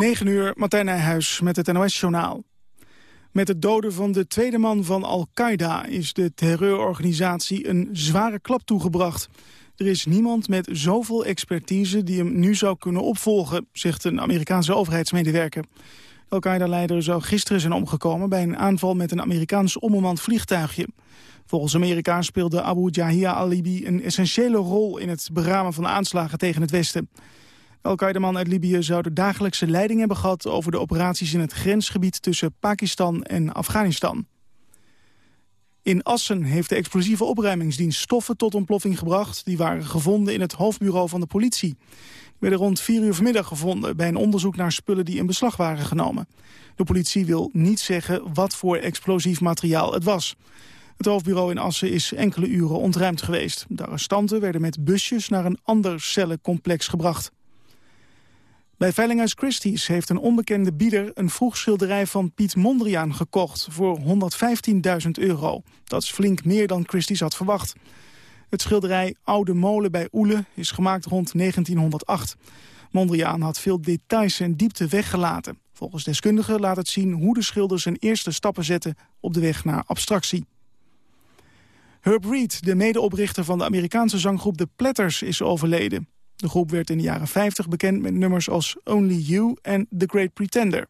9 uur, Martijn Nijhuis met het NOS-journaal. Met het doden van de tweede man van Al-Qaeda is de terreurorganisatie een zware klap toegebracht. Er is niemand met zoveel expertise die hem nu zou kunnen opvolgen, zegt een Amerikaanse overheidsmedewerker. Al-Qaeda-leider zou gisteren zijn omgekomen bij een aanval met een Amerikaans onbemand vliegtuigje. Volgens Amerika speelde Abu Jahia al-Libi een essentiële rol in het beramen van aanslagen tegen het Westen. Al-Qaeda-man uit Libië zou de dagelijkse leiding hebben gehad... over de operaties in het grensgebied tussen Pakistan en Afghanistan. In Assen heeft de explosieve opruimingsdienst stoffen tot ontploffing gebracht... die waren gevonden in het hoofdbureau van de politie. Die werden rond 4 uur vanmiddag gevonden... bij een onderzoek naar spullen die in beslag waren genomen. De politie wil niet zeggen wat voor explosief materiaal het was. Het hoofdbureau in Assen is enkele uren ontruimd geweest. De arrestanten werden met busjes naar een ander cellencomplex gebracht. Bij Veilinghuis Christie's heeft een onbekende bieder een vroegschilderij van Piet Mondriaan gekocht voor 115.000 euro. Dat is flink meer dan Christie's had verwacht. Het schilderij Oude Molen bij Oele is gemaakt rond 1908. Mondriaan had veel details en diepte weggelaten. Volgens deskundigen laat het zien hoe de schilder zijn eerste stappen zette op de weg naar abstractie. Herb Reed, de medeoprichter van de Amerikaanse zanggroep The Platters, is overleden. De groep werd in de jaren 50 bekend met nummers als Only You en The Great Pretender.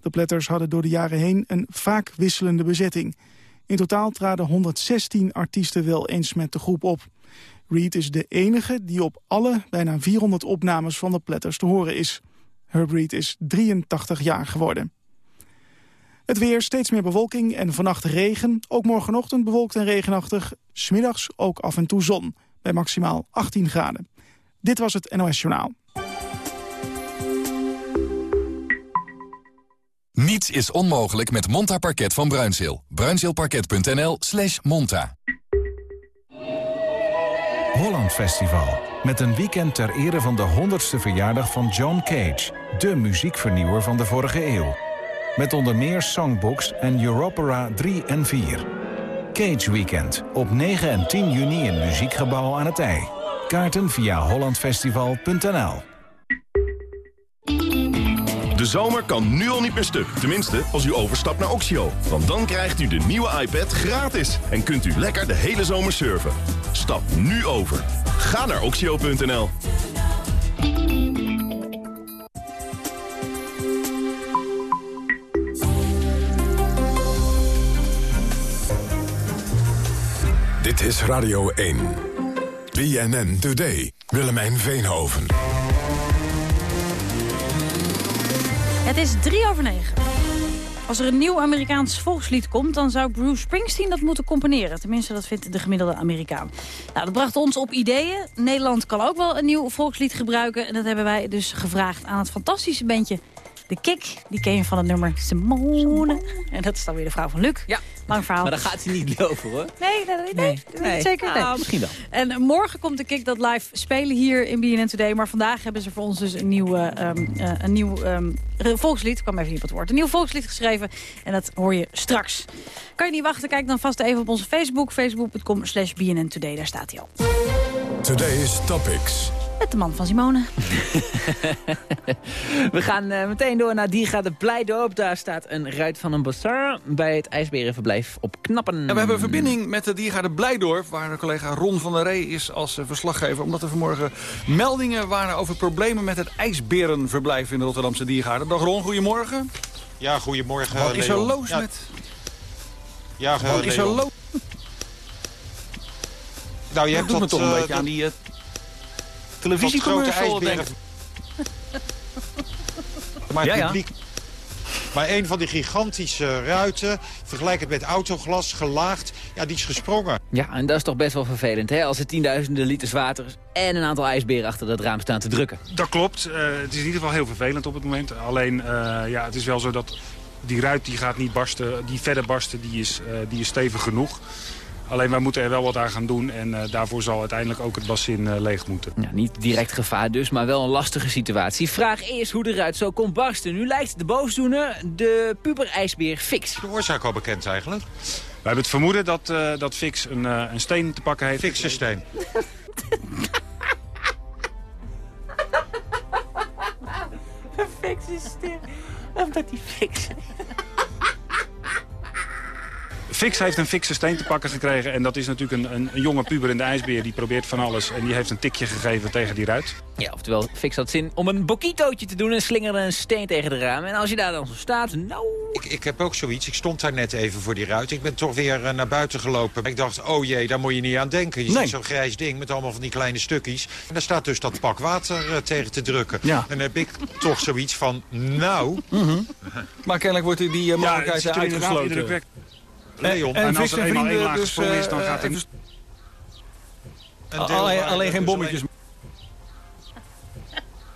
De Platters hadden door de jaren heen een vaak wisselende bezetting. In totaal traden 116 artiesten wel eens met de groep op. Reed is de enige die op alle bijna 400 opnames van de Platters te horen is. Herb Reed is 83 jaar geworden. Het weer, steeds meer bewolking en vannacht regen. Ook morgenochtend bewolkt en regenachtig. Smiddags ook af en toe zon, bij maximaal 18 graden. Dit was het NOS Journaal. Niets is onmogelijk met Monta Parket van Bruinzeel. Bruinzeelparket.nl slash monta. Holland Festival. Met een weekend ter ere van de 100ste verjaardag van John Cage. De muziekvernieuwer van de vorige eeuw. Met onder meer Songbooks en Europera 3 en 4. Cage Weekend. Op 9 en 10 juni in Muziekgebouw aan het IJ. Kaarten via hollandfestival.nl De zomer kan nu al niet meer stuk. Tenminste, als u overstapt naar Oxio. Want dan krijgt u de nieuwe iPad gratis. En kunt u lekker de hele zomer surfen. Stap nu over. Ga naar oxio.nl. Dit is Radio 1. BNN Today. Willemijn Veenhoven. Het is drie over negen. Als er een nieuw Amerikaans volkslied komt... dan zou Bruce Springsteen dat moeten componeren. Tenminste, dat vindt de gemiddelde Amerikaan. Nou, dat bracht ons op ideeën. Nederland kan ook wel een nieuw volkslied gebruiken. En dat hebben wij dus gevraagd aan het fantastische bandje de Kik, die ken je van het nummer Simone. En dat is dan weer de vrouw van Luc. Ja. Lang verhaal. Maar daar gaat hij niet over, hoor. Nee, nee, nee. nee, nee. Zeker nee. Ah, misschien wel. En morgen komt de Kik dat live spelen hier in BNN Today. Maar vandaag hebben ze voor ons dus een nieuw, um, uh, een nieuw um, volkslied. Ik kwam even niet op het woord. Een nieuw volkslied geschreven. En dat hoor je straks. Kan je niet wachten? Kijk dan vast even op onze Facebook. Facebook.com slash BNN Today. Daar staat hij al. Today's Topics. Met de man van Simone. We gaan uh, meteen door naar Die gaat de Blijdorp. Daar staat een ruit van een bazaar bij het ijsberenverblijf op Knappen. En we hebben een verbinding met de Diergaarde Blijdorp... waar de collega Ron van der Ree is als uh, verslaggever... omdat er vanmorgen meldingen waren over problemen... met het ijsberenverblijf in de Rotterdamse Diergaarde. Dag Ron, goedemorgen. Ja, goedemorgen, Wat is er los ja. met... Ja, Wat is er los... Nou, je Dat hebt doet me toch een uh, beetje aan die... Televisiecommercial, denk ik. Maar het Ja, ja. publiek... Maar een van die gigantische ruiten, vergelijk het met autoglas, gelaagd, ja, die is gesprongen. Ja, en dat is toch best wel vervelend, hè? Als er tienduizenden liters water en een aantal ijsberen achter dat raam staan te drukken. Dat klopt. Eh, het is in ieder geval heel vervelend op het moment. Alleen, eh, ja, het is wel zo dat die ruit die gaat niet barsten. Die verder barsten, die is, eh, die is stevig genoeg. Alleen wij moeten er wel wat aan gaan doen. En eh, daarvoor zal uiteindelijk ook het bassin eh, leeg moeten. Ja, niet direct gevaar dus, maar wel een lastige situatie. Vraag is hoe de ruit zo kon barsten. Nu lijkt de boosdoener de puberijsbeer Fix. De oorzaak al bekend eigenlijk. We hebben het vermoeden dat, eh, dat Fix een, eh, een steen te pakken heeft. Fikse steen. Een fikse stem. Omdat die fix Fix heeft een fikse steen te pakken gekregen. En dat is natuurlijk een, een, een jonge puber in de ijsbeer. Die probeert van alles. En die heeft een tikje gegeven tegen die ruit. Ja, oftewel, Fix had zin om een bokitootje te doen en slingerde een steen tegen de ramen. En als je daar dan zo staat, nou... Ik, ik heb ook zoiets. Ik stond daar net even voor die ruit. Ik ben toch weer eh, naar buiten gelopen. Ik dacht, oh jee, daar moet je niet aan denken. Je Nee. ziet zo'n grijs ding met allemaal van die kleine stukjes. En daar staat dus dat pak water eh, tegen te drukken. Ja. En dan heb ik toch zoiets van, nou... Maar kennelijk wordt die, die eh, mogelijkheid inderdaad uitgesloten. Leon, en En als er en eenmaal één laag dus, gesprongen is, dan eh, gaat er... even- een deel Alleen, geen dus bommetjes.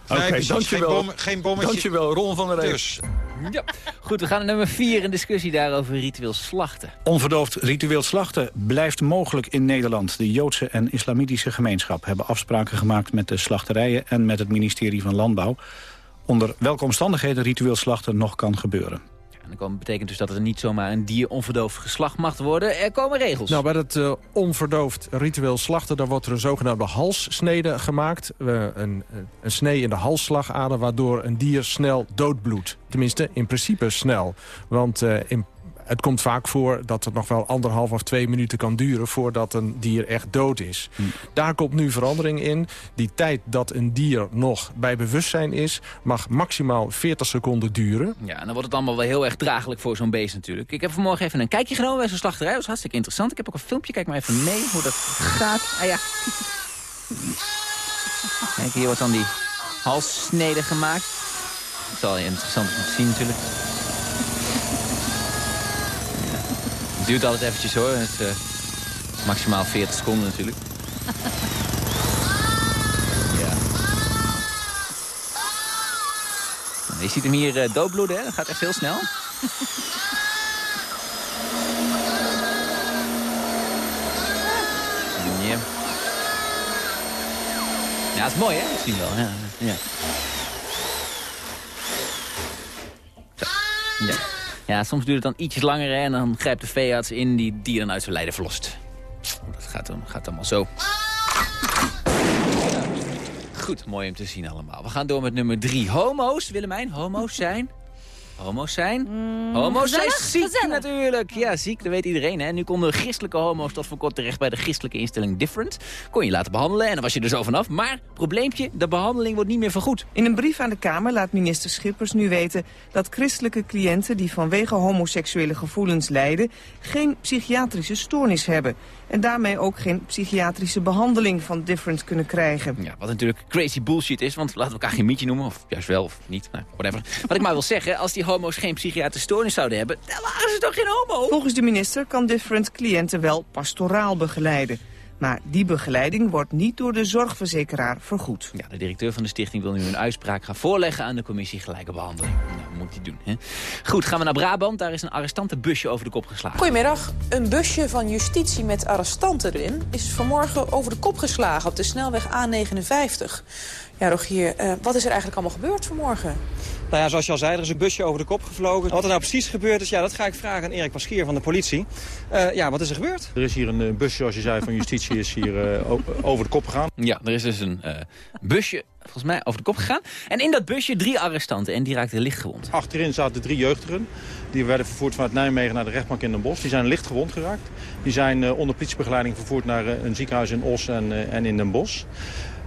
Oké, precies, dankjewel. Geen, bom, geen bommetje. Dankjewel, Ron van der Ree. Dus, Ja. Goed, we gaan naar nummer 4, een discussie daarover ritueel slachten. Onverdoofd ritueel slachten blijft mogelijk in Nederland. De Joodse en Islamitische gemeenschap hebben afspraken gemaakt met de slachterijen en met het ministerie van Landbouw. Onder welke omstandigheden ritueel slachten nog kan gebeuren. En dat betekent dus dat er niet zomaar een dier onverdoofd geslacht mag worden. Er komen regels. Nou, bij dat eh, onverdoofd ritueel slachten... daar wordt er een zogenaamde halssnede gemaakt. Eh, een, een snee in de halsslagader... waardoor een dier snel doodbloedt. Tenminste, in principe snel. Want eh, in, het komt vaak voor dat het nog wel anderhalf of twee minuten kan duren... voordat een dier echt dood is. Daar komt nu verandering in. Die tijd dat een dier nog bij bewustzijn is... mag maximaal 40 seconden duren. Ja, en dan wordt het allemaal wel heel erg draaglijk voor zo'n beest natuurlijk. Ik heb vanmorgen even een kijkje genomen bij zo'n slachterij. Dat was hartstikke interessant. Ik heb ook een filmpje. Kijk maar even mee hoe dat gaat. Ah ja. Kijk, hier wordt dan die halssnede gemaakt. Dat is wel interessant om te zien natuurlijk. Duurt altijd eventjes hoor. Het is eh, maximaal 40 seconden natuurlijk. Ja. Nou, Je ziet hem hier eh, doodbloeden, hè? dat gaat echt heel snel. Ja. Ja, dat is mooi, hè? We wel. Ja. Ja. Zo. Ja. Ja, soms duurt het dan ietsjes langer en dan grijpt de veearts in die die dan uit zijn lijden verlost. Dat gaat, gaat allemaal zo. Goed, mooi om te zien allemaal. We gaan door met nummer drie. Homo's, Willemijn, homo's zijn... Homo's zijn? homo's zijn ziek gezellig. natuurlijk. Ja, ziek, dat weet iedereen. Hè? Nu konden christelijke homo's tot voor kort terecht bij de christelijke instelling Different. Kon je laten behandelen en dan was je er zo vanaf. Maar, probleempje, de behandeling wordt niet meer vergoed. In een brief aan de Kamer laat minister Schippers nu weten dat christelijke cliënten die vanwege homoseksuele gevoelens lijden geen psychiatrische stoornis hebben. En daarmee ook geen psychiatrische behandeling van different kunnen krijgen. Ja, wat natuurlijk crazy bullshit is, want laten we elkaar geen mietje noemen. Of juist wel, of niet, nou, whatever. Wat ik maar wil zeggen, als die homo's geen psychiatrische stoornis zouden hebben... dan waren ze toch geen homo? Volgens de minister kan different cliënten wel pastoraal begeleiden. Maar die begeleiding wordt niet door de zorgverzekeraar vergoed. Ja, de directeur van de stichting wil nu een uitspraak gaan voorleggen aan de commissie Gelijke Behandeling. Nou, moet hij doen, hè? Goed, gaan we naar Brabant. Daar is een arrestantenbusje over de kop geslagen. Goedemiddag. Een busje van justitie met arrestanten erin is vanmorgen over de kop geslagen op de snelweg A59. Ja, Rogier, eh, wat is er eigenlijk allemaal gebeurd vanmorgen? Nou ja, zoals je al zei, er is een busje over de kop gevlogen. Wat er nou precies gebeurd is, ja, dat ga ik vragen aan Erik Paschier van de politie. Eh, ja, wat is er gebeurd? Er is hier een eh, busje, zoals je zei, van justitie is hier eh, over de kop gegaan. Ja, er is dus een eh, busje, volgens mij, over de kop gegaan. En in dat busje drie arrestanten en die raakten lichtgewond. Achterin zaten drie jeugdigen. Die werden vervoerd vanuit Nijmegen naar de rechtbank in Den Bosch. Die zijn licht gewond geraakt. Die zijn eh, onder politiebegeleiding vervoerd naar een ziekenhuis in Os en, eh, en in Den Bosch.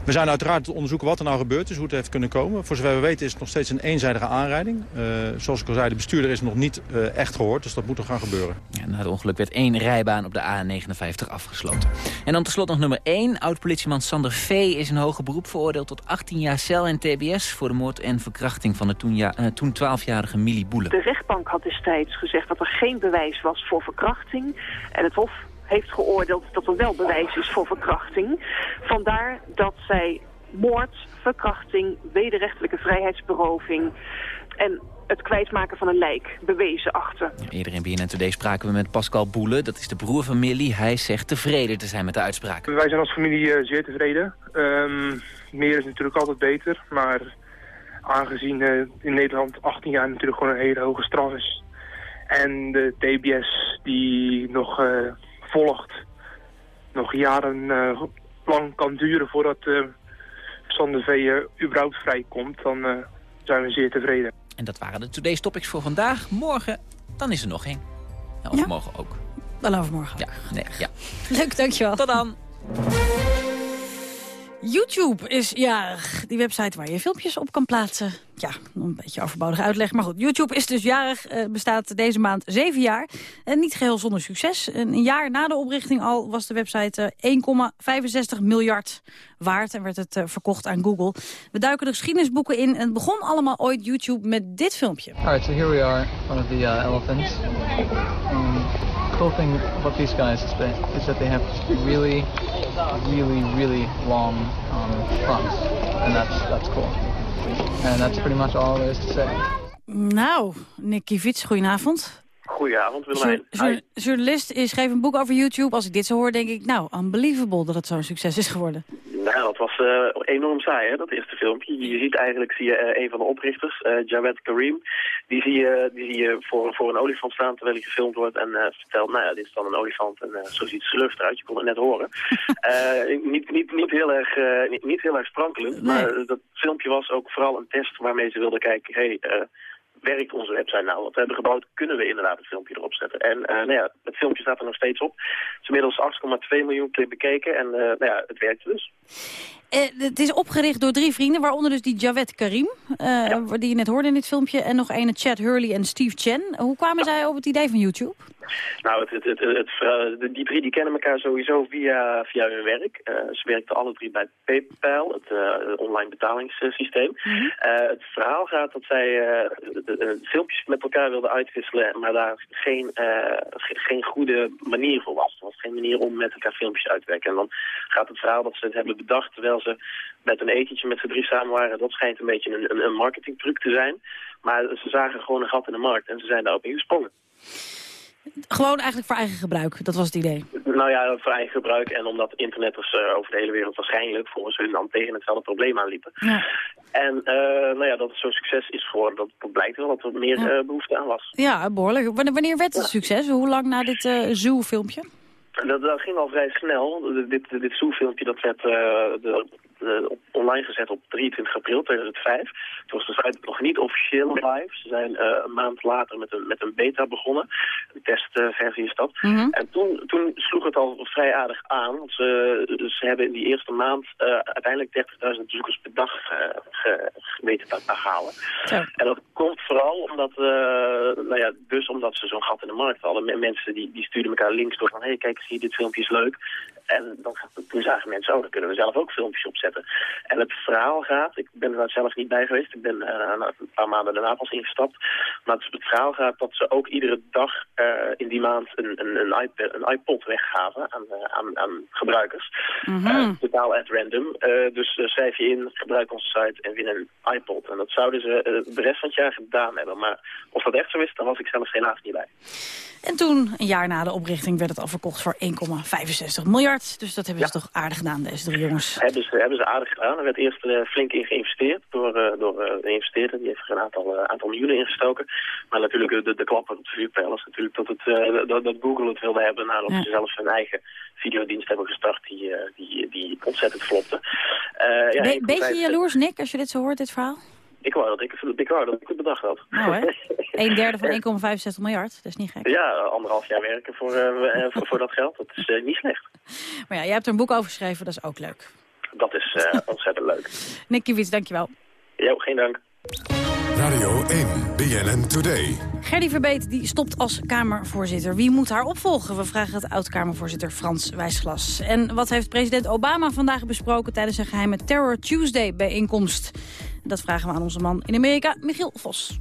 We zijn uiteraard te onderzoeken wat er nou gebeurd is, hoe het heeft kunnen komen. Voor zover we weten is het nog steeds een eenzijdige aanrijding. Eh, zoals ik al zei, de bestuurder is nog niet eh, echt gehoord, dus dat moet er gaan gebeuren. Ja, na het ongeluk werd één rijbaan op de A59 afgesloten. En dan tenslotte nog nummer 1. Oud-politieman Sander V. is in hoger beroep veroordeeld tot 18 jaar cel en tbs... voor de moord en verkrachting van de toen, ja, eh, toen 12-jarige Millie Boele. De rechtbank had destijds gezegd dat er geen bewijs was voor verkrachting. En het Hof heeft geoordeeld dat er wel bewijs is voor verkrachting. Vandaar dat zij moord, verkrachting, wederrechtelijke vrijheidsberoving... en het kwijtmaken van een lijk bewezen achter. Eerder in BNN Today spraken we met Pascal Boele. Dat is de broer van Millie. Hij zegt tevreden te zijn met de uitspraak. Wij zijn als familie eh, zeer tevreden. Ehm, meer is natuurlijk altijd beter, maar aangezien eh, in Nederland 18 jaar natuurlijk gewoon een hele hoge straf is. En de TBS die nog eh, volgt, nog jaren eh, lang kan duren voordat eh Sander V eh, überhaupt vrijkomt, dan eh, zijn we zeer tevreden. En dat waren de Today's Topics voor vandaag. Morgen, dan is er nog één. Ja, of Ja? morgen ook. Dan overmorgen. Ja, nee, ja. Leuk, dankjewel. Tot dan. YouTube is jarig. Die website waar je filmpjes op kan plaatsen. Ja, een beetje overbodige uitleg. Maar goed, YouTube is dus jarig. eh, bestaat deze maand zeven jaar. En niet geheel zonder succes. Een jaar na de oprichting al was de website eh, 1,65 miljard waard. En werd het eh, verkocht aan Google. We duiken de geschiedenisboeken in. En het begon allemaal ooit YouTube met dit filmpje. Alright, so here we are, one of the uh, elephants. Cool thing about these guys is that, is that they have really, really, really long um, fronts, and that's that's cool. And that's pretty much all there is to say. Nou, Nick Kivits, goedenavond. Goedenavond, Willemijn. Jour- jour- journalist is schreef een boek over YouTube. Als ik dit zo hoor, denk ik, nou, unbelievable dat het zo'n succes is geworden. Nou, dat was eh, enorm saai, hè, dat eerste filmpje. Je ziet eigenlijk, zie je eh, een van de oprichters, eh Jawed Karim, die zie je, die zie je voor, voor een olifant staan terwijl hij gefilmd wordt en vertelt, nou ja, dit is dan een olifant en zo ziet schurft eruit, je kon het net horen. Niet, niet, niet, heel erg, niet, niet heel erg sprankelend, maar dat filmpje was ook vooral een test waarmee ze wilden kijken, hey, werkt onze website nou? Wat we hebben gebouwd, kunnen we inderdaad een filmpje erop zetten. En nou ja, het filmpje staat er nog steeds op. Het is inmiddels 8,2 miljoen keer bekeken en nou ja, het werkte dus. Eh, het is opgericht door drie vrienden, waaronder dus die Jawed Karim, eh, die je net hoorde in dit filmpje, en nog ene Chad Hurley en Steve Chen. Hoe kwamen zij op het idee van YouTube? Nou, het, het, het, het, verhaal- de- die drie die kennen elkaar sowieso via, via hun werk. Eh, ze werkten alle drie bij PayPal, het eh, online betalingssysteem. Eh, het verhaal gaat dat zij eh, de- de- de filmpjes met elkaar wilden uitwisselen, maar daar geen, eh, ge- geen goede manier voor was. Er was geen manier om met elkaar filmpjes uit te werken. En dan gaat het verhaal dat ze het hebben bedacht terwijl ze met een etentje met z'n drie samen waren. Dat schijnt een beetje een, een, een marketingtruc te zijn. Maar ze zagen gewoon een gat in de markt en ze zijn daarop ingesprongen. Gewoon eigenlijk voor eigen gebruik, dat was het idee. Nou ja, voor eigen gebruik en omdat internetters eh, over de hele wereld waarschijnlijk volgens hun dan tegen hetzelfde probleem aanliepen. Ja. En eh, nou ja, dat het zo'n succes is geworden, dat, dat blijkt wel dat er meer Ja. eh, behoefte aan was. Ja, behoorlijk. Wanneer, werd het succes? Hoe lang na dit eh Zoo-filmpje? Dat, dat ging al vrij snel. Dit, dit, Zoo-filmpje dat werd eh, de, online gezet op 23 april 2005. Toen was de site nog niet officieel live. Ze zijn eh, een maand later met een, met een beta begonnen. Een testversie is dat. En toen, toen sloeg het al vrij aardig aan. Ze, ze hebben in die eerste maand eh, uiteindelijk 30.000 bezoekers per dag eh, weten te halen. En dat komt vooral omdat, eh, nou ja, dus omdat ze zo'n gat in de markt hadden. Men- Mensen die, die stuurden elkaar links door van, hé, hey, kijk eens hier, dit filmpje is leuk. En dan, toen zagen mensen, oh, dan kunnen we zelf ook filmpjes opzetten. En het verhaal gaat, ik ben er daar zelf niet bij geweest, ik ben eh, een paar maanden daarna pas ingestapt. Maar het, het verhaal gaat dat ze ook iedere dag eh, in die maand een, een, een, iPad, een iPod weggaven aan, eh, aan, aan gebruikers. Eh, totaal at random. Dus schrijf je in, gebruik onze site en win een iPod. En dat zouden ze de rest van het jaar gedaan hebben. Maar of dat echt zo is, daar was ik zelf helaas niet bij. En toen, een jaar na de oprichting, werd het al verkocht voor 1,65 miljard. Dus dat hebben ze toch aardig gedaan, deze drie jongens. Hebben ze, hebben ze aardig gedaan. Er werd eerst eh, flink in geïnvesteerd door, eh, door eh, de investeerder. Die heeft er een aantal, aantal miljoenen ingestoken. Maar natuurlijk de, de klapper op de vuurpijl is natuurlijk dat, het, dat, dat Google het wilde hebben nadat ze zelf hun eigen videodienst hebben gestart die, die, die ontzettend flopte. Ja, Be- beetje jaloers, Nick, als je dit zo hoort, dit verhaal? Ik wou dat ik, ik, wou dat ik het bedacht had. Nou hè, een derde van 1,65 miljard, dat is niet gek. Ja, anderhalf jaar werken voor, eh, voor, voor dat geld, dat is eh, niet slecht. Maar ja, jij hebt er een boek over geschreven, dat is ook leuk. Dat is eh, ontzettend leuk. Nick Kiewits, dankjewel. Ja, geen dank. Radio 1, BNN Today. Gerdy Verbeet die stopt als Kamervoorzitter. Wie moet haar opvolgen? We vragen het oud-Kamervoorzitter Frans Wijsglas. En wat heeft president Obama vandaag besproken... tijdens een geheime Terror Tuesday-bijeenkomst? Dat vragen we aan onze man in Amerika, Michiel Vos.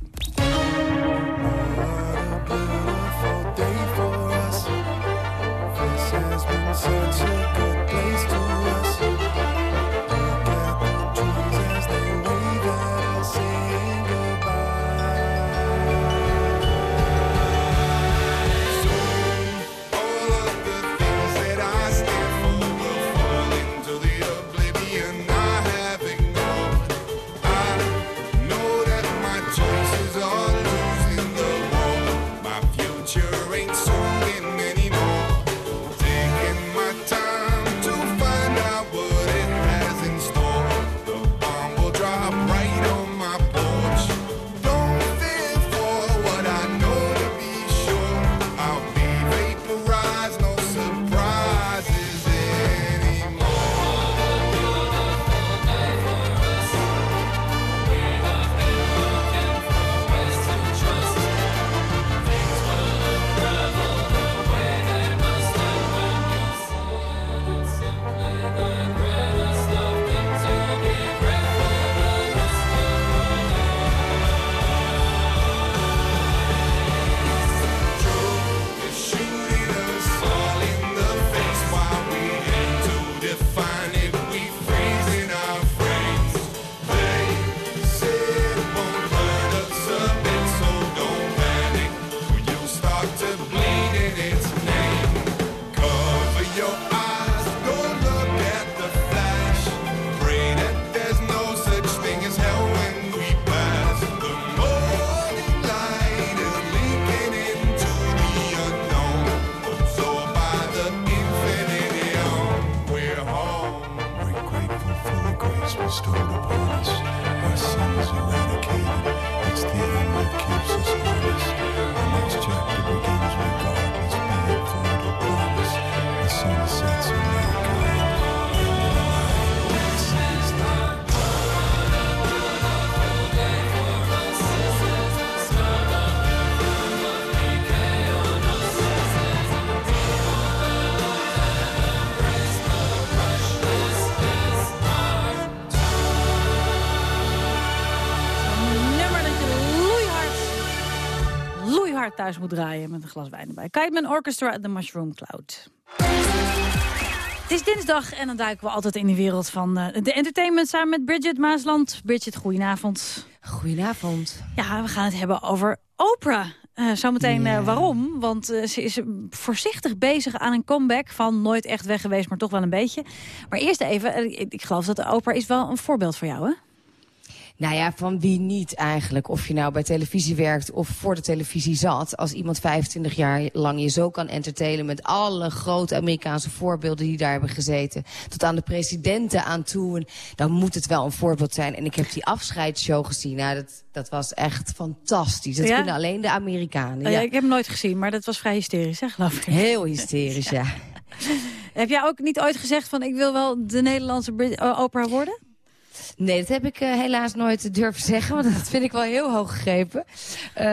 Thuis moet draaien met een glas wijn erbij. Kiteman Orchestra, The Mushroom Cloud. Het is dinsdag en dan duiken we altijd in de wereld van uh, de entertainment samen met Bridget Maasland. Bridget, goedenavond. Goedenavond. Ja, we gaan het hebben over Oprah. Uh, zometeen uh, waarom, want ze is voorzichtig bezig aan een comeback van nooit echt weg geweest, maar toch wel een beetje. Maar eerst even, ik, ik geloof dat Oprah is wel een voorbeeld voor jou, hè? Nou ja, van wie niet eigenlijk. Of je nou bij televisie werkt of voor de televisie zat. Als iemand 25 jaar lang je zo kan entertainen... met alle grote Amerikaanse voorbeelden die daar hebben gezeten... tot aan de presidenten aan toe... dan moet het wel een voorbeeld zijn. En ik heb die afscheidsshow gezien. Nou, dat, dat was echt fantastisch. Dat Ja? kunnen alleen de Amerikanen. Oh ja, ja. ik heb hem nooit gezien, maar dat was vrij hysterisch, hè, geloof ik. Heel hysterisch, ja. Heb jij ook niet ooit gezegd van ik wil wel de Nederlandse uh, Oprah worden? Nee, dat heb ik eh, helaas nooit durven zeggen, want dat vind ik wel heel hoog gegrepen. Eh,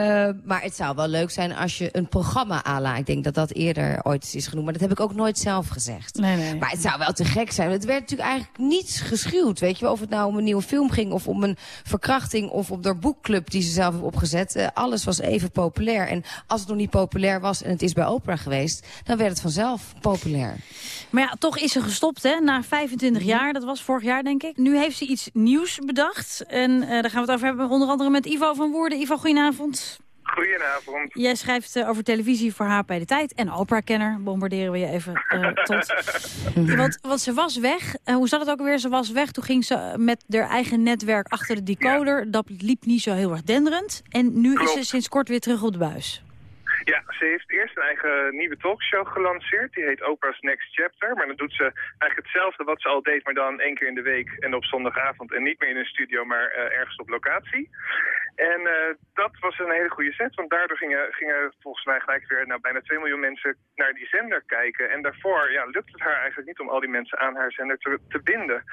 maar het zou wel leuk zijn als je een programma ala. Ik denk dat dat eerder ooit is genoemd, maar dat heb ik ook nooit zelf gezegd. Nee, nee. Maar het zou wel te gek zijn. Het werd natuurlijk eigenlijk niets geschuwd, weet je wel. Of het nou om een nieuwe film ging, of om een verkrachting, of om de boekclub die ze zelf heeft opgezet. Eh, alles was even populair. En als het nog niet populair was en het is bij Oprah geweest, dan werd het vanzelf populair. Maar ja, toch is ze gestopt, hè? Na 25 jaar, dat was vorig jaar, denk ik. Nu heeft ze iets nieuws bedacht. En eh, daar gaan we het over hebben, onder andere met Ivo van Woerden. Ivo, goedenavond. Goedenavond. Jij schrijft eh, over televisie voor HP De Tijd. En Oprah-kenner, bombarderen we je even eh, tot. want, want ze was weg. Eh, hoe zat het ook weer? Ze was weg. Toen ging ze met haar eigen netwerk achter de decoder. Dat liep niet zo heel erg denderend. En nu is ze sinds kort weer terug op de buis. Ja, ze heeft eerst een eigen nieuwe talkshow gelanceerd. Die heet Oprah's Next Chapter. Maar dan doet ze eigenlijk hetzelfde wat ze al deed, maar dan één keer in de week en op zondagavond. En niet meer in een studio, maar eh, ergens op locatie. En eh, dat was een hele goede set, want daardoor gingen, gingen volgens mij gelijk weer nou, bijna 2 miljoen mensen naar die zender kijken. En daarvoor ja, lukt het haar eigenlijk niet om al die mensen aan haar zender te, te binden.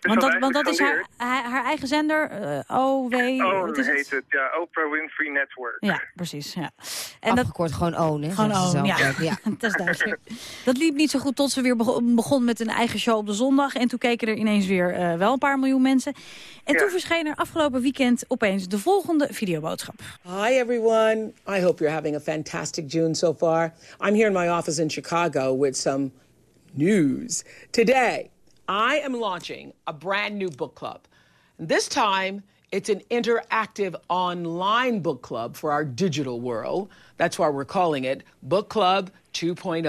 Dus Want dat, want dat is haar, haar, eigen zender, eh, OW... Oh, wat is heet het? het? Ja, Oprah Winfrey Network. Ja, precies. Ja. En Afgekort gewoon OWN, hè? Gewoon OWN, ja. ja. dat is duidelijk. Dat liep niet zo goed tot ze weer begon, begon met een eigen show op de zondag. En toen keken er ineens weer eh, wel een paar miljoen mensen. En toen verscheen er afgelopen weekend opeens de volgende videoboodschap. Hi, everyone. I hope you're having a fantastic June so far. I'm here in my office in Chicago with some news. Today, I am launching a brand new book club. And this time, it's an interactive online book club for our digital world. That's why we're calling it Book Club 2.0.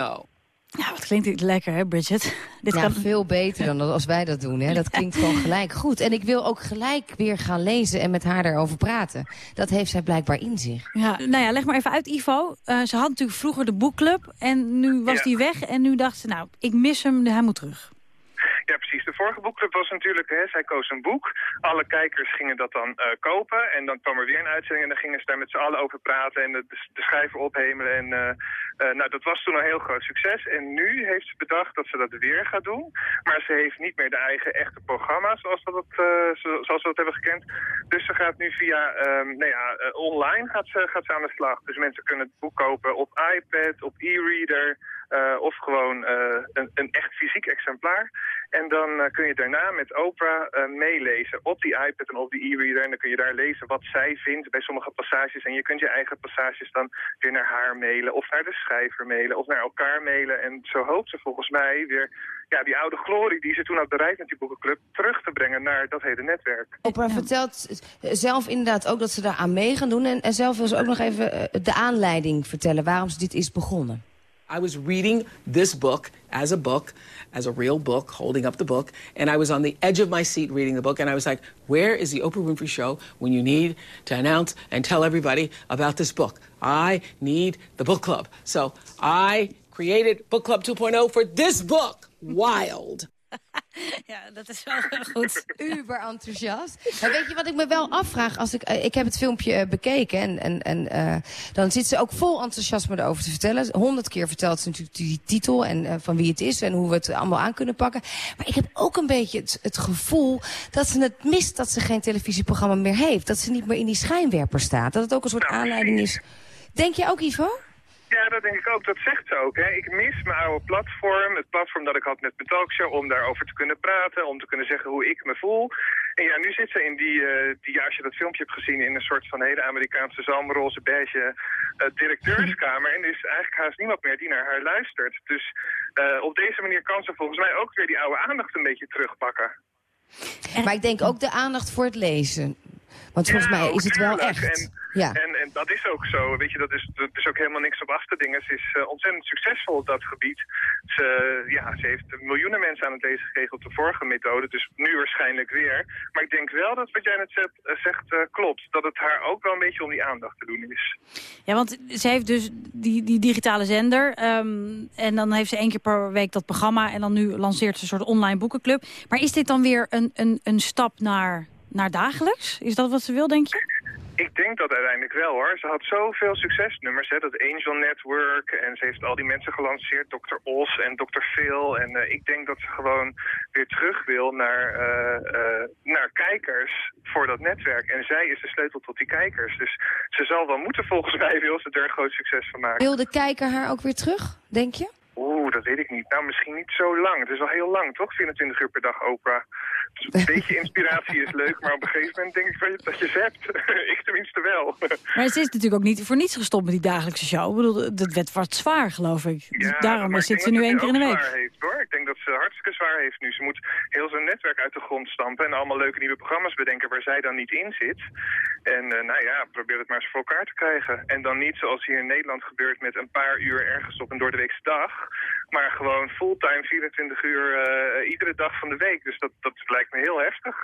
Ja, wat klinkt dit lekker, hè, Bridget? Dit ja, kan... veel beter dan als wij dat doen. Hè. Dat klinkt gewoon gelijk goed. En ik wil ook gelijk weer gaan lezen en met haar daarover praten. Dat heeft zij blijkbaar in zich. Ja, nou ja, leg maar even uit, Ivo. Eh, ze had natuurlijk vroeger de boekclub en nu was Ja. die weg. En nu dacht ze, nou, ik mis hem, hij moet terug. Ja, precies. De vorige boekclub was natuurlijk, hè, zij koos een boek. Alle kijkers gingen dat dan eh, kopen. En dan kwam er weer een uitzending en dan gingen ze daar met z'n allen over praten. En de, schrijver ophemelen. En eh, eh, nou, dat was toen een heel groot succes. En nu heeft ze bedacht dat ze dat weer gaat doen. Maar ze heeft niet meer de eigen echte programma zoals, dat zoals we dat hebben gekend. Dus ze gaat nu via, ehm, nou ja, online gaat ze, gaat ze aan de slag. Dus mensen kunnen het boek kopen op iPad, op e-reader... eh, of gewoon eh, een, een echt fysiek exemplaar. En dan eh, kun je daarna met Oprah eh, meelezen op die iPad en op die e-reader. En dan kun je daar lezen wat zij vindt bij sommige passages. En je kunt je eigen passages dan weer naar haar mailen of naar de schrijver mailen of naar elkaar mailen. En zo hoopt ze volgens mij weer ja, die oude glorie die ze toen had bereikt met die boekenclub terug te brengen naar dat hele netwerk. Oprah vertelt zelf inderdaad ook dat ze daar aan mee gaan doen. En, en zelf wil ze ook nog even de aanleiding vertellen waarom ze dit is begonnen. I was reading this book as a book, as a real book, holding up the book, and I was on the edge of my seat reading the book, and I was like, where is the Oprah Winfrey Show when you need to announce and tell everybody about this book? I need the book club. So I created Book Club 2.0 for this book, Wild. Ja, dat is wel goed. Uber enthousiast. Maar weet je wat ik me wel afvraag? Als ik, eh, ik heb het filmpje eh, bekeken en, en, en eh, dan zit ze ook vol enthousiasme erover te vertellen. Honderd keer vertelt ze natuurlijk die titel en van wie het is en hoe we het allemaal aan kunnen pakken. Maar ik heb ook een beetje het, het gevoel dat ze het mist dat ze geen televisieprogramma meer heeft. Dat ze niet meer in die schijnwerper staat. Dat het ook een soort aanleiding is. Denk je ook, Ivo? Ja, dat denk ik ook. Dat zegt ze ook. Hè. Ik mis mijn oude platform. Het platform dat ik had met mijn. Om daarover te kunnen praten. Om te kunnen zeggen hoe ik me voel. En ja, nu zit ze in die, eh, die, als je dat filmpje hebt gezien, in een soort van hele Amerikaanse zalmroze beige eh, directeurskamer. En er is eigenlijk haast niemand meer die naar haar luistert. Dus eh, op deze manier kan ze volgens mij ook weer die oude aandacht een beetje terugpakken. Maar ik denk ook de aandacht voor het lezen. Want volgens Ja, mij is het wel tuurlijk. echt. En, Ja. en, en dat is ook zo. Weet je, dat is, dat is ook helemaal niks op af te dingen. Ze is eh, ontzettend succesvol op dat gebied. Ze, ja, ze heeft miljoenen mensen aan het lezen gekregen op de vorige methode. Dus nu waarschijnlijk weer. Maar ik denk wel dat wat jij net zegt, eh, zegt eh, klopt. Dat het haar ook wel een beetje om die aandacht te doen is. Ja, want ze heeft dus die, die digitale zender. ehm, en dan heeft ze één keer per week dat programma. En dan nu lanceert ze een soort online boekenclub. Maar is dit dan weer een, een, een stap naar, naar dagelijks? Is dat wat ze wil, denk je? Ik denk dat uiteindelijk wel hoor. Ze had zoveel succesnummers, hè, dat Angel Network. En ze heeft al die mensen gelanceerd, Dr. Os en Dr. Phil. En eh, ik denk dat ze gewoon weer terug wil naar, eh, eh, naar kijkers voor dat netwerk. En zij is de sleutel tot die kijkers. Dus ze zal wel moeten volgens mij, wil ze er een groot succes van maken. Wil de kijker haar ook weer terug, denk je? Oeh, dat weet ik niet. Nou, misschien niet zo lang. Het is wel heel lang, toch? 24 uur per dag Oprah. Dus een beetje inspiratie is leuk, maar op een gegeven moment denk ik dat je ze hebt. ik tenminste wel. Maar ze is natuurlijk ook niet voor niets gestopt met die dagelijkse show. Ik bedoel, dat werd wat zwaar, geloof ik. Daarom maar ik zit ze nu één keer in de week. Zwaar heeft, hoor. Ik denk dat ze hartstikke zwaar heeft nu. Ze moet heel zo'n netwerk uit de grond stampen en allemaal leuke nieuwe programma's bedenken waar zij dan niet in zit. En eh, nou ja, probeer het maar eens voor elkaar te krijgen. En dan niet zoals hier in Nederland gebeurt met een paar uur ergens op een doordeweekse dag. Maar gewoon fulltime 24 uur eh, iedere dag van de week. Dus dat, dat lijkt me heel heftig.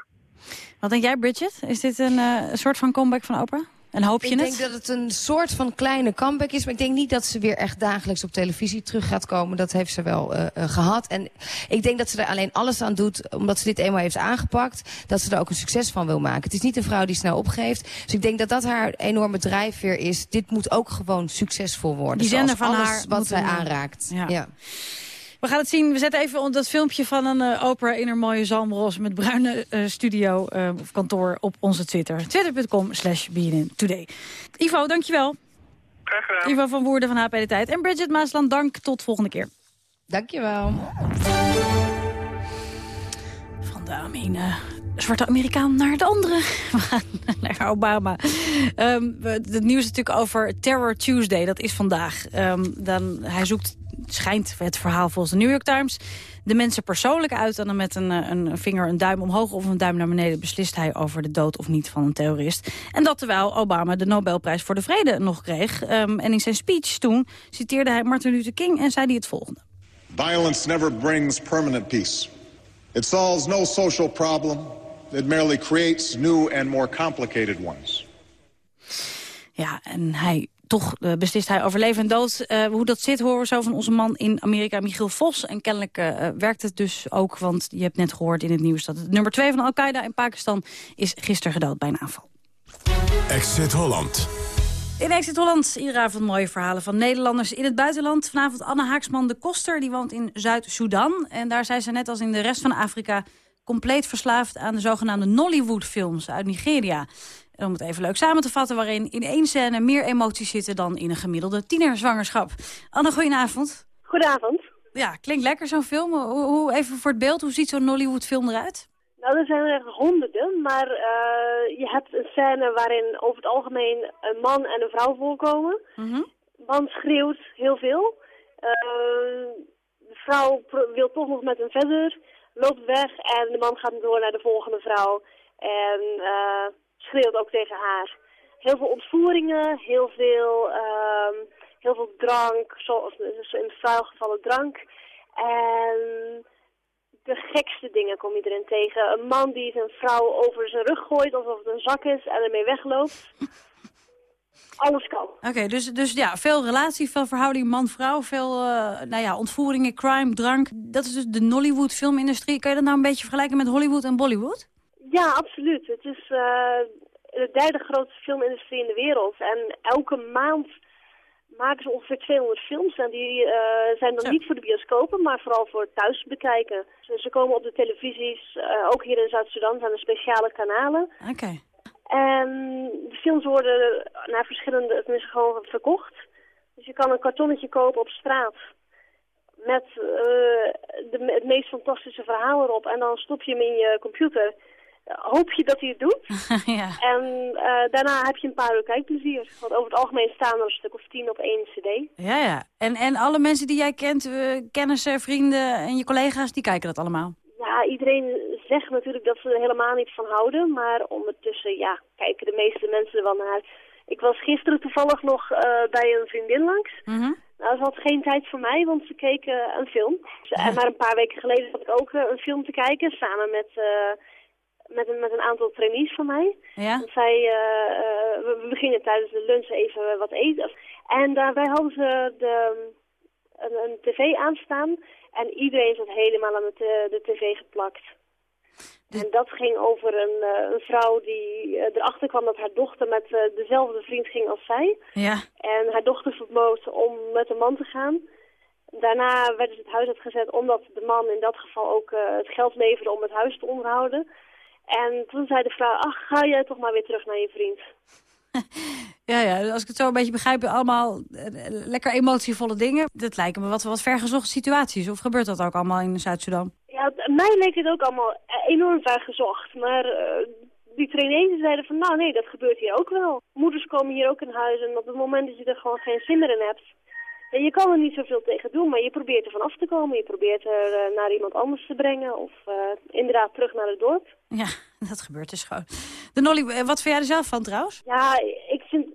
Wat denk jij, Bridget? Is dit een eh, soort van comeback van Oprah? En hoop je ik het? denk dat het een soort van kleine comeback is. Maar ik denk niet dat ze weer echt dagelijks op televisie terug gaat komen. Dat heeft ze wel eh, eh, gehad. En ik denk dat ze er alleen alles aan doet, omdat ze dit eenmaal heeft aangepakt. Dat ze er ook een succes van wil maken. Het is niet een vrouw die snel opgeeft. Dus ik denk dat dat haar enorme drijfveer is. Dit moet ook gewoon succesvol worden. Die zender van alles haar wat zij eh, aanraakt. ja. ja. We gaan het zien. We zetten even dat filmpje van een eh, Oprah in haar mooie zalmros... met bruine eh, studio eh, of kantoor op onze Twitter. Twitter.com slash Today. Ivo, dankjewel. Graag gedaan. Ivo van Woerden van HP De Tijd. En Bridget Maasland, dank. Tot volgende keer. Dankjewel. Van de ene zwarte Amerikaan naar de andere. We gaan naar Obama. Ehm, we- het nieuws is natuurlijk over Terror Tuesday. Dat is vandaag. Ehm, dan, hij zoekt, schijnt het verhaal volgens de New York Times... de mensen persoonlijk uit en dan met een, eh, een vinger een duim omhoog... of een duim naar beneden beslist hij over de dood of niet van een terrorist. En dat terwijl Obama de Nobelprijs voor de Vrede nog kreeg. Ehm, en in zijn speech toen citeerde hij Martin Luther King en zei hij het volgende. Violence never brings permanent peace. It solves no social problem. It merely creates new and more complicated ones. Ja, en hij, toch eh, beslist hij over leven en dood. Eh, hoe dat zit horen we zo van onze man in Amerika, Michiel Vos. En kennelijk eh, werkt het dus ook, want je hebt net gehoord in het nieuws... dat het nummer 2 van Al-Qaeda in Pakistan is gisteren gedood bij een aanval. Exit Holland. In Exit Holland, iedere avond mooie verhalen van Nederlanders in het buitenland. Vanavond Anne Haaksman de Koster, die woont in Zuid-Soedan. En daar zijn ze net als in de rest van Afrika compleet verslaafd aan de zogenaamde Nollywood-films uit Nigeria. En om het even leuk samen te vatten, waarin in één scène meer emoties zitten dan in een gemiddelde tienerzwangerschap. Anne, goedenavond. Goedenavond. Ja, klinkt lekker zo'n film. Hoe, hoe, even voor het beeld, hoe ziet zo'n Nollywood-film eruit? Nou, er zijn er echt honderden, maar eh, je hebt een scène waarin over het algemeen een man en een vrouw voorkomen. De man schreeuwt heel veel. Eh, de vrouw wil toch nog met hem verder, loopt weg en de man gaat door naar de volgende vrouw en eh, schreeuwt ook tegen haar. Heel veel ontvoeringen, heel veel, ehm, heel veel drank, zoals in het vuilgevallen drank. En de gekste dingen kom je erin tegen. Een man die zijn vrouw over zijn rug gooit alsof het een zak is en ermee wegloopt. Alles kan. Oké, dus, dus ja, veel relatie, veel verhouding man-vrouw, veel eh, nou ja, ontvoeringen, crime, drank. Dat is dus de Nollywood filmindustrie. Kan je dat nou een beetje vergelijken met Hollywood en Bollywood? Ja, absoluut. Het is eh, de derde grootste filmindustrie in de wereld. En elke maand maken ze ongeveer 200 films. En die eh, zijn dan niet voor de bioscopen, maar vooral voor thuis bekijken. Dus ze komen op de televisies. eh, ook hier in Zuid-Sudan zijn er speciale kanalen. Oké. En de films worden naar verschillende, tenminste gewoon verkocht. Dus je kan een kartonnetje kopen op straat met eh, de, het meest fantastische verhaal erop. En dan stop je hem in je computer. Hoop je dat hij het doet. ja. En eh, daarna heb je een paar uur kijkplezier. Want over het algemeen staan er een stuk of tien op één cd. Ja, ja. En, en alle mensen die jij kent, eh, kennissen, vrienden en je collega's, die kijken dat allemaal? Ja, iedereen zegt natuurlijk dat ze er helemaal niet van houden. Maar ondertussen, ja, kijken de meeste mensen er wel naar. Ik was gisteren toevallig nog eh, bij een vriendin langs. Mhm. Nou, ze had geen tijd voor mij, want ze keken een film. En maar een paar weken geleden had ik ook een film te kijken, samen met, met, een, met een aantal trainees van mij. Ja? Zij, eh, eh, we, we gingen tijdens de lunch even wat eten. En daarbij hadden ze de, een, een tv aanstaan en iedereen zat helemaal aan het, eh, de tv geplakt. En dat ging over een, een vrouw die erachter kwam dat haar dochter met dezelfde vriend ging als zij. Ja. En haar dochter verbood om met een man te gaan. Daarna werden ze het huis uitgezet omdat de man in dat geval ook het geld leverde om het huis te onderhouden. En toen zei de vrouw, ach, ga jij toch maar weer terug naar je vriend. Ja, ja, als ik het zo een beetje begrijp, allemaal eh, lekker emotievolle dingen. Dat lijken me wat, wat vergezochte situaties. Of gebeurt dat ook allemaal in Zuid-Sudan? Ja, mij leek het ook allemaal eh, enorm ver gezocht. Maar eh, die trainees zeiden van, nou nee, dat gebeurt hier ook wel. Moeders komen hier ook in huis en op het moment dat je er gewoon geen zin meer in hebt... En je kan er niet zoveel tegen doen, maar je probeert er van af te komen. Je probeert er eh, naar iemand anders te brengen of eh, inderdaad terug naar het dorp. Ja, dat gebeurt dus gewoon. De Nolly, eh, wat vind jij er zelf van trouwens? Ja, ik vind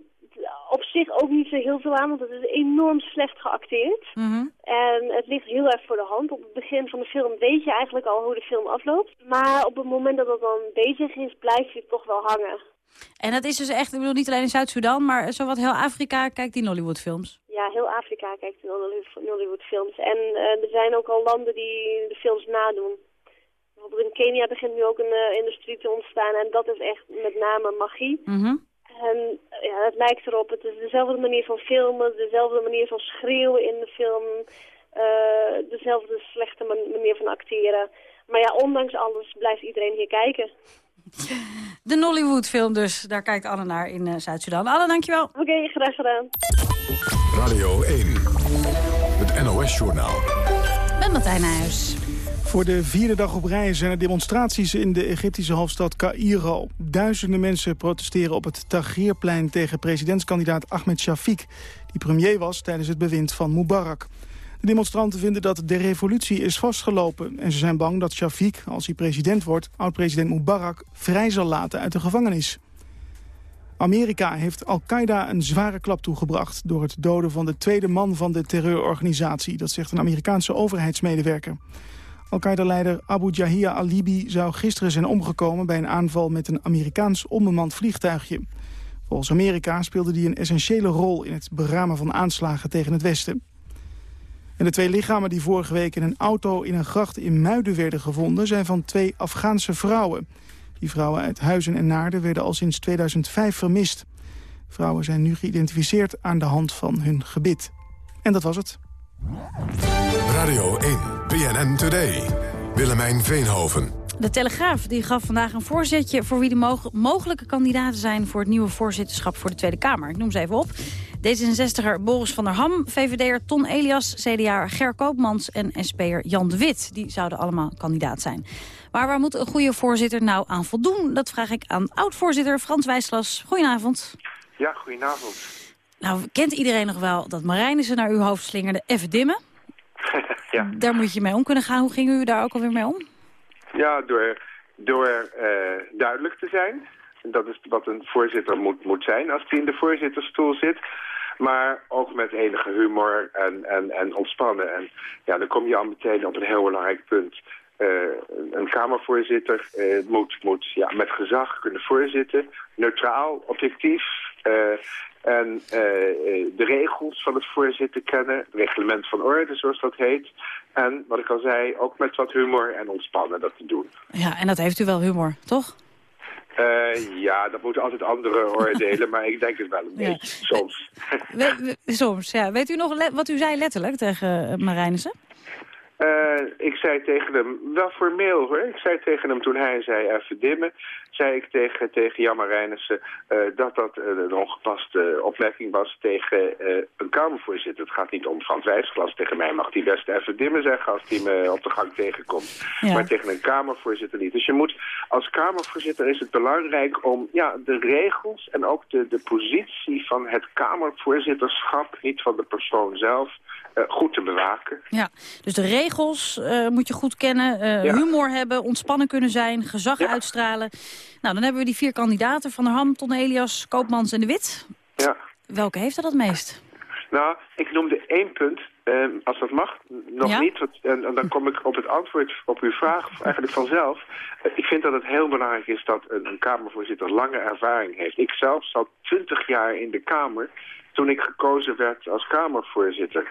op zich ook niet zo heel veel aan, want het is enorm slecht geacteerd. Mhm. En het ligt heel erg voor de hand. Op het begin van de film weet je eigenlijk al hoe de film afloopt. Maar op het moment dat het dan bezig is, blijf je toch wel hangen. En dat is dus echt, ik bedoel niet alleen in Zuid-Sudan, maar zowat heel Afrika kijkt die Nollywood-films. Ja, heel Afrika kijkt naar Nollywood- Nollywood-films. En eh, er zijn ook al landen die de films nadoen. Bijvoorbeeld in Kenia begint nu ook een eh, industrie te ontstaan. En dat is echt met name magie. Mhm. En ja, het lijkt erop. Het is dezelfde manier van filmen, dezelfde manier van schreeuwen in de film. eh, dezelfde slechte man- manier van acteren. Maar ja, ondanks alles blijft iedereen hier kijken. De Nollywood-film dus, daar kijkt Anne naar in eh, Zuid-Sudan. Anne, dankjewel. Oké, graag gedaan. Radio 1. Het NOS-journaal. Met Martijn Nijhuis. Voor de vierde dag op rij zijn er demonstraties in de Egyptische hoofdstad Cairo. Duizenden mensen protesteren op het Tahrirplein tegen presidentskandidaat Ahmed Shafiq... die premier was tijdens het bewind van Mubarak. De demonstranten vinden dat de revolutie is vastgelopen... en ze zijn bang dat Shafiq, als hij president wordt... oud-president Mubarak vrij zal laten uit de gevangenis. Amerika heeft Al-Qaeda een zware klap toegebracht... door het doden van de tweede man van de terreurorganisatie. Dat zegt een Amerikaanse overheidsmedewerker. Al-Qaeda-leider Abu Jahia Alibi zou gisteren zijn omgekomen... bij een aanval met een Amerikaans onbemand vliegtuigje. Volgens Amerika speelde hij een essentiële rol... in het beramen van aanslagen tegen het Westen. De twee lichamen die vorige week in een auto in een gracht in Muiden werden gevonden... zijn van twee Afghaanse vrouwen. Die vrouwen uit Huizen en Naarden werden al sinds 2005 vermist. Vrouwen zijn nu geïdentificeerd aan de hand van hun gebit. En dat was het. Radio 1. BNN Today. Willemijn Veenhoven. De Telegraaf die gaf vandaag een voorzetje voor wie de mog- mogelijke kandidaten zijn... voor het nieuwe voorzitterschap voor de Tweede Kamer. Ik noem ze even op. D66er Boris van der Ham, VVD'er Ton Elias... CDA'er Ger Koopmans en SP'er Jan de Wit. Die zouden allemaal kandidaat zijn. Maar waar moet een goede voorzitter nou aan voldoen? Dat vraag ik aan oud-voorzitter Frans Wijslas. Goedenavond. Ja, goedenavond. Nou, kent iedereen nog wel dat Marijnissen naar uw hoofd slingerde? Even dimmen. Ja. Daar moet je mee om kunnen gaan. Hoe ging u daar ook alweer mee om? Ja, door, door eh, duidelijk te zijn. Dat is wat een voorzitter moet, moet zijn als hij in de voorzittersstoel zit. Maar ook met enige humor en, en, en ontspannen. En ja, dan kom je al meteen op een heel belangrijk punt. Eh, een, Kamervoorzitter eh, moet, moet ja, met gezag kunnen voorzitten. Neutraal, objectief. En eh, eh, de regels van het voorzitten kennen. Het reglement van orde, zoals dat heet. En wat ik al zei, ook met wat humor en ontspannen dat te doen. Ja, en dat heeft u wel humor, toch? Eh, ja, dat moeten altijd anderen oordelen, maar ik denk het wel een Ja. beetje, soms. We- we- soms, ja. Weet u nog wat u zei letterlijk tegen Marijnissen? Eh, ik zei tegen hem, wel formeel hoor, ik zei tegen hem toen hij zei even dimmen, zei ik tegen, tegen Jan Marijnissen eh, dat dat eh, een ongepaste opmerking was tegen een Kamervoorzitter. Het gaat niet om Frans Wijsglas, tegen mij mag hij best even dimmen zeggen als hij me op de gang tegenkomt. Maar tegen een Kamervoorzitter niet. Dus je moet, als Kamervoorzitter is het belangrijk om ja, de regels en ook de, de positie van het Kamervoorzitterschap, niet van de persoon zelf, goed te bewaken. Ja, dus de regels uh, moet je goed kennen, uh, humor hebben, ontspannen kunnen zijn, gezag ja. uitstralen. Nou, dan hebben we die vier kandidaten, Van der Ham, Ton Elias, Koopmans en De Wit. Ja. Welke heeft er dat meest? Nou, ik noemde één punt, als dat mag, nog ja? niet. Want, en, en, dan kom ik op het antwoord op uw vraag eigenlijk vanzelf. ik vind dat het heel belangrijk is dat een, een Kamervoorzitter lange ervaring heeft. Ik zelf zat twintig jaar in de Kamer toen ik gekozen werd als Kamervoorzitter.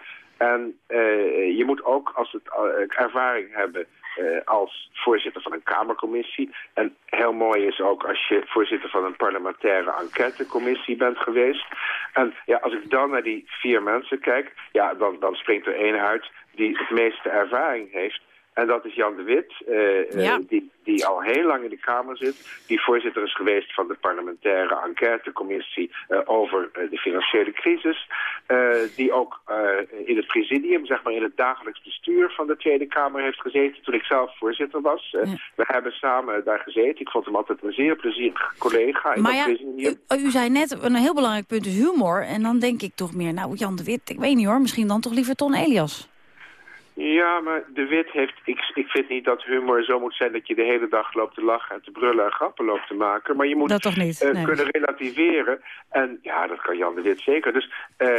En uh, je moet ook als het, uh, ervaring hebben uh, als voorzitter van een Kamercommissie. En heel mooi is ook als je voorzitter van een parlementaire enquêtecommissie bent geweest. En ja, als ik dan naar die vier mensen kijk, ja, dan, dan springt er één uit die het meeste ervaring heeft. En dat is Jan de Wit, uh, ja. uh, die, die al heel lang in de Kamer zit. Die voorzitter is geweest van de parlementaire enquêtecommissie uh, over de financiële crisis. die ook in het presidium, zeg maar in het dagelijks bestuur van de Tweede Kamer heeft gezeten toen ik zelf voorzitter was. Ja. We hebben samen daar gezeten. Ik vond hem altijd een zeer plezierige collega in maar dat ja, presidium. U, u zei net, een heel belangrijk punt is humor. En dan denk ik toch meer, nou Jan de Wit, ik weet niet hoor, misschien dan toch liever Ton Elias. Ja, maar de wit heeft... Ik, ik vind niet dat humor zo moet zijn dat je de hele dag loopt te lachen en te brullen en grappen loopt te maken. Maar je moet dat toch niet? Uh, nee. kunnen relativeren. En ja, dat kan Jan de Wit zeker. Dus uh,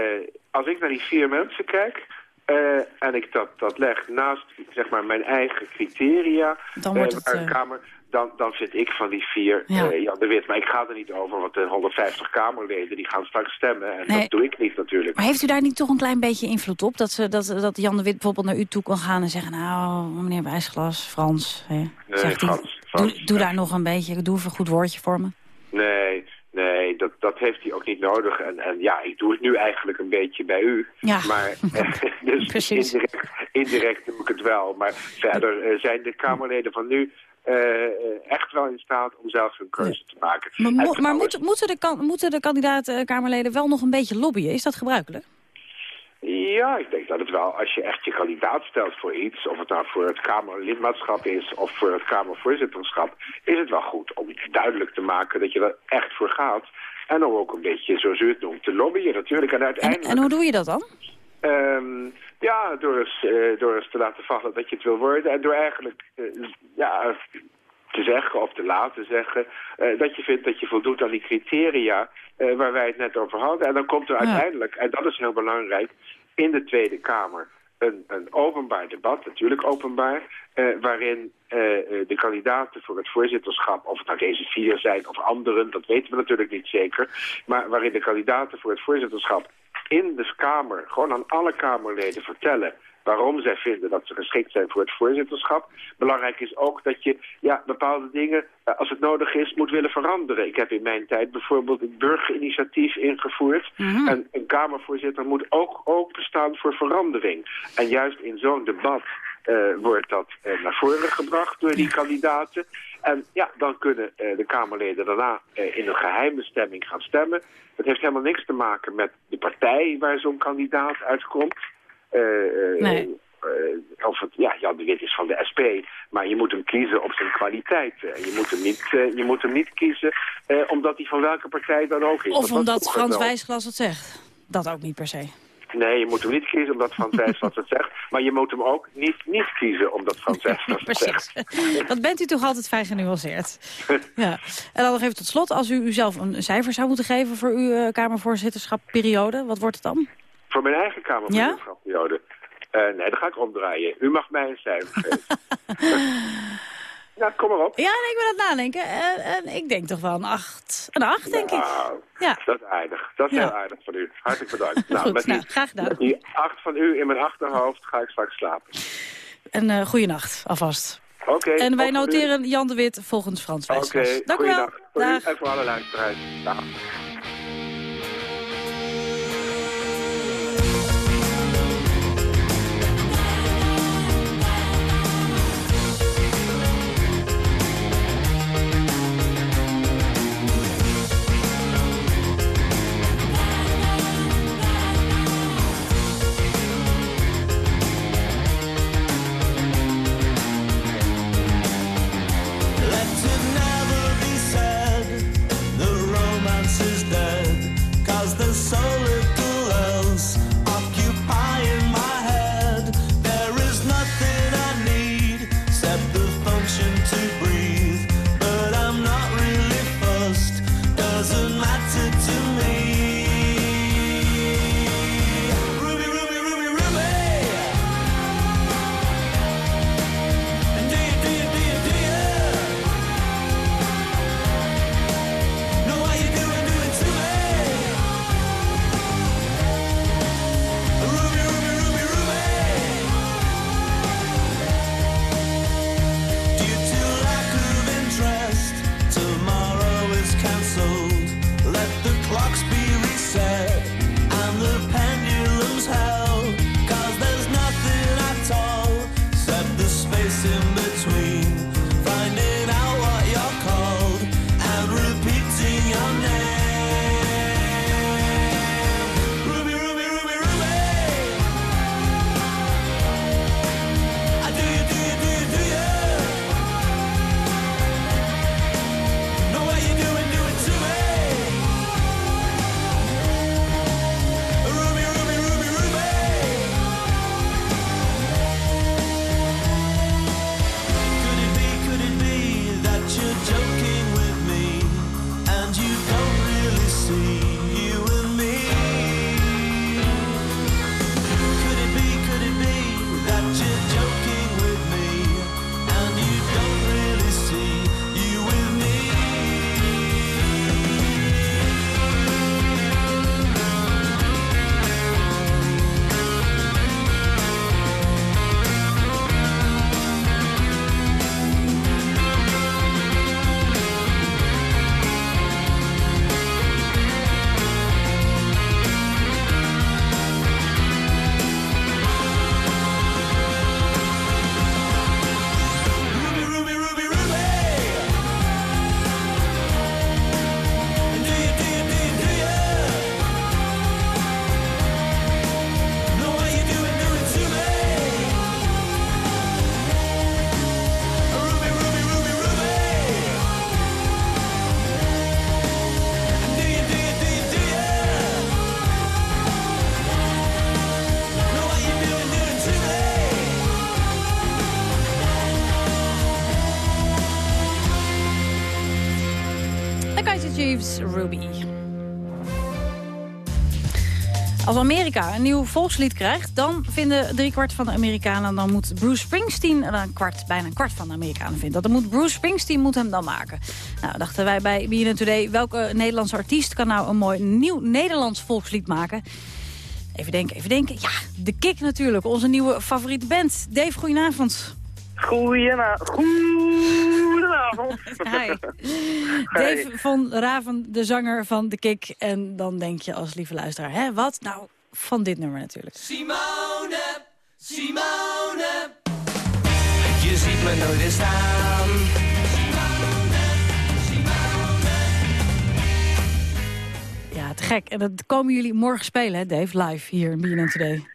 als ik naar die vier mensen kijk... Uh, en ik dat, dat leg naast zeg maar, mijn eigen criteria... Dan wordt het, waar een kamer, dan, dan vind ik van die vier Ja. uh, Jan de Wit. Maar ik ga er niet over, want de 150 Kamerleden die gaan straks stemmen. En Nee. dat doe ik niet natuurlijk. Maar heeft u daar niet toch een klein beetje invloed op? Dat, ze, dat, dat Jan de Wit bijvoorbeeld naar u toe kan gaan en zeggen... nou, meneer Wijsglas, Frans, hè, Nee, zegt hij, Frans, Frans, doe, doe daar nog een beetje, doe even een goed woordje voor me. Nee, nee, dat, dat heeft hij ook niet nodig. En, en ja, ik doe het nu eigenlijk een beetje bij u. Ja. Maar eh, dus Precies. indirect, indirect doe ik het wel. Maar verder eh, zijn de Kamerleden van nu eh, eh, echt wel in staat om zelf hun keuze te maken. Maar, En mo- maar trouwens- moeten, de, kan- moeten de kandidaat-Kamerleden wel nog een beetje lobbyen? Is dat gebruikelijk? Ja, ik denk dat het wel, als je echt je kandidaat stelt voor iets, of het nou voor het Kamerlidmaatschap is of voor het Kamervoorzitterschap, is het wel goed om duidelijk te maken dat je er echt voor gaat. En om ook een beetje, zoals u het noemt, te lobbyen natuurlijk. En En, uiteindelijk... en hoe doe je dat dan? Ehm, ja, door eens, eh, door eens te laten vallen dat je het wil worden. En door eigenlijk eh, ja, te zeggen of te laten zeggen eh, dat je vindt dat je voldoet aan die criteria waar wij het net over hadden. En dan komt er uiteindelijk, en dat is heel belangrijk, in de Tweede Kamer een, een openbaar debat, natuurlijk openbaar, waarin de kandidaten voor het voorzitterschap, of het nou deze vier zijn of anderen, dat weten we natuurlijk niet zeker, maar waarin de kandidaten voor het voorzitterschap in de Kamer, gewoon aan alle Kamerleden vertellen waarom zij vinden dat ze geschikt zijn voor het voorzitterschap. Belangrijk is ook dat je ja, bepaalde dingen, eh, als het nodig is, moet willen veranderen. Ik heb in mijn tijd bijvoorbeeld het burgerinitiatief ingevoerd. Mhm. En een Kamervoorzitter moet ook openstaan voor verandering. En juist in zo'n debat wordt dat eh, naar voren gebracht door die kandidaten. En ja, dan kunnen eh, de Kamerleden daarna eh, in een geheime stemming gaan stemmen. Dat heeft helemaal niks te maken met de partij waar zo'n kandidaat uitkomt. Eh, eh, Nee. eh, of het, ja, Jan de Wit is van de SP, maar je moet hem kiezen op zijn kwaliteiten. En je moet hem niet, eh, je moet hem niet kiezen eh, omdat hij van welke partij dan ook is. Of omdat Frans Wijsglas het zegt? Dat ook niet per se. Nee, je moet hem niet kiezen omdat Frans Wijsglas het zegt. Maar je moet hem ook niet niet kiezen omdat Frans Wijsglas het zegt. Precies. Dat bent u toch altijd vrij genuanceerd. Ja. En dan nog even tot slot, als u uzelf een cijfer zou moeten geven voor uw eh, Kamervoorzitterschap-periode, wat wordt het dan? Voor mijn eigen Kamervoorzitterschapsperiode. Eh, nee, dat ga ik omdraaien. U mag mij een cijfer geven. Nou, kom maar op. Ja, nee, ik ben aan het nadenken. En, en ik denk toch wel een acht. Een acht, denk ik. Nou, Ja. dat is aardig. Dat is Ja. heel aardig van u. Hartelijk bedankt. Goed, met, nou, die, graag gedaan. met die acht van u in mijn achterhoofd ga ik straks slapen. En uh, goeienacht, alvast. Oké. en wij u. noteren Jan de Wit volgens Frans Oké, Wijsglas. Dank u wel. Dag. en voor alle luisteraars. Dag. Chiefs, Ruby. Als Amerika een nieuw volkslied krijgt, dan vinden driekwart van de Amerikanen... dan moet Bruce Springsteen, een kwart, bijna een kwart van de Amerikanen vindt... dat dan moet Bruce Springsteen moet hem dan maken. Nou, dachten wij bij BNN Today, welke Nederlandse artiest... kan nou een mooi nieuw Nederlands volkslied maken? Even denken, even denken. Ja, de Kik natuurlijk, onze nieuwe favoriete band. Dave, goedenavond. Goedenavond. Goedenavond. Hi. Dave van Raven, de zanger van The Kick. En dan denk je als lieve luisteraar, hè, wat? Nou, van dit nummer natuurlijk. Simone, Simone. Je ziet me nooit eens staan. Ja, te gek. En dat komen jullie morgen spelen, hè, Dave? Live hier in BNN Today.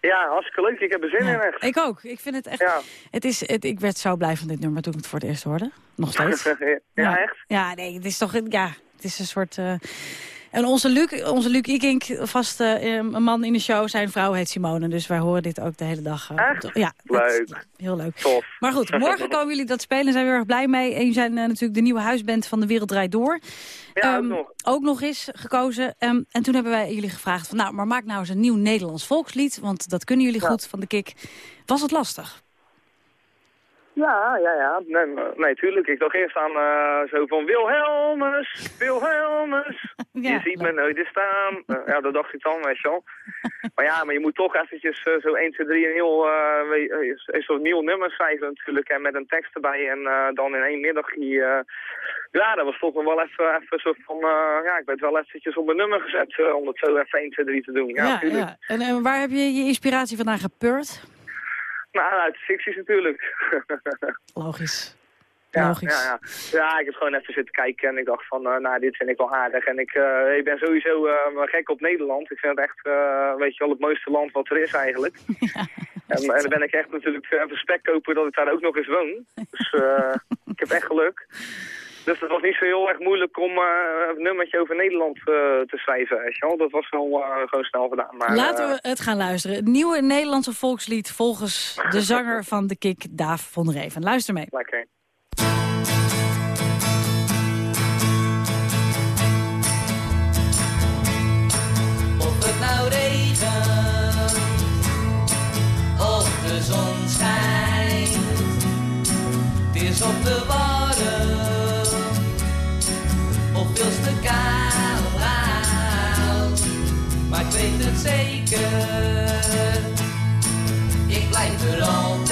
Ja, hartstikke leuk. Ik heb er zin Ja, in echt. Ik ook. Ik vind het echt... Ja. Het is, het, ik werd zo blij van dit nummer toen ik het voor het eerst hoorde. Nog steeds. ja, echt? Ja, nee, het is toch... Ja, het is een soort... eh, En onze Luc, onze Luc Ikink, vast eh, een man in de show, zijn vrouw heet Simone. Dus wij horen dit ook de hele dag. Echt? Ja, Leuk. heel leuk. Tof. Maar goed, morgen komen jullie dat spelen. Zijn we erg blij mee. En jullie zijn eh, natuurlijk de nieuwe huisband van De Wereld Draait Door. Ja, ook Ehm, nog. ook nog eens gekozen. Ehm, en toen hebben wij jullie gevraagd van... nou, maar maak nou eens een nieuw Nederlands volkslied. Want dat kunnen jullie goed van de kick. Was het lastig? Ja, ja, ja. Nee, nee, tuurlijk. Ik dacht eerst aan eh, zo van Wilhelmus, Wilhelmus. je ziet me nooit eens staan. Eh, ja, dat dacht ik dan, weet je wel. maar ja, maar je moet toch eventjes eh, zo 1, 2, 3 een heel, een soort nieuw nummer schrijven natuurlijk. En met een tekst erbij en dan in één middagje. eh, ja, dat was toch nog wel even, even een soort van... ja, ik werd wel eventjes op een nummer gezet om het zo even 1, 2, 3 te doen. Ja, tuurlijk. En, en waar heb je je inspiratie vandaan gepeurd? Nou, uit de ficties natuurlijk. Logisch. Ja, Logisch. Ja, ja. ja, ik heb gewoon even zitten kijken en ik dacht van, eh, nou, dit vind ik wel aardig. En ik, eh, ik ben sowieso eh, gek op Nederland. Ik vind het echt, weet je wel, het mooiste land wat er is eigenlijk. En, en dan ben ik echt natuurlijk even spek kopen dat ik daar ook nog eens woon. Dus ik heb echt geluk. Dus het was niet zo heel erg moeilijk om eh, een nummertje over Nederland eh, te schrijven, weet. Dat was wel eh, gewoon snel gedaan. Maar, Laten we het gaan luisteren. Het nieuwe Nederlandse volkslied volgens de zanger van de kick, Daaf von Reven. Luister mee. Lekker. Of het nou regent, of de zon schijnt. Het is op de warm, Maar ik weet het zeker, ik blijf er altijd.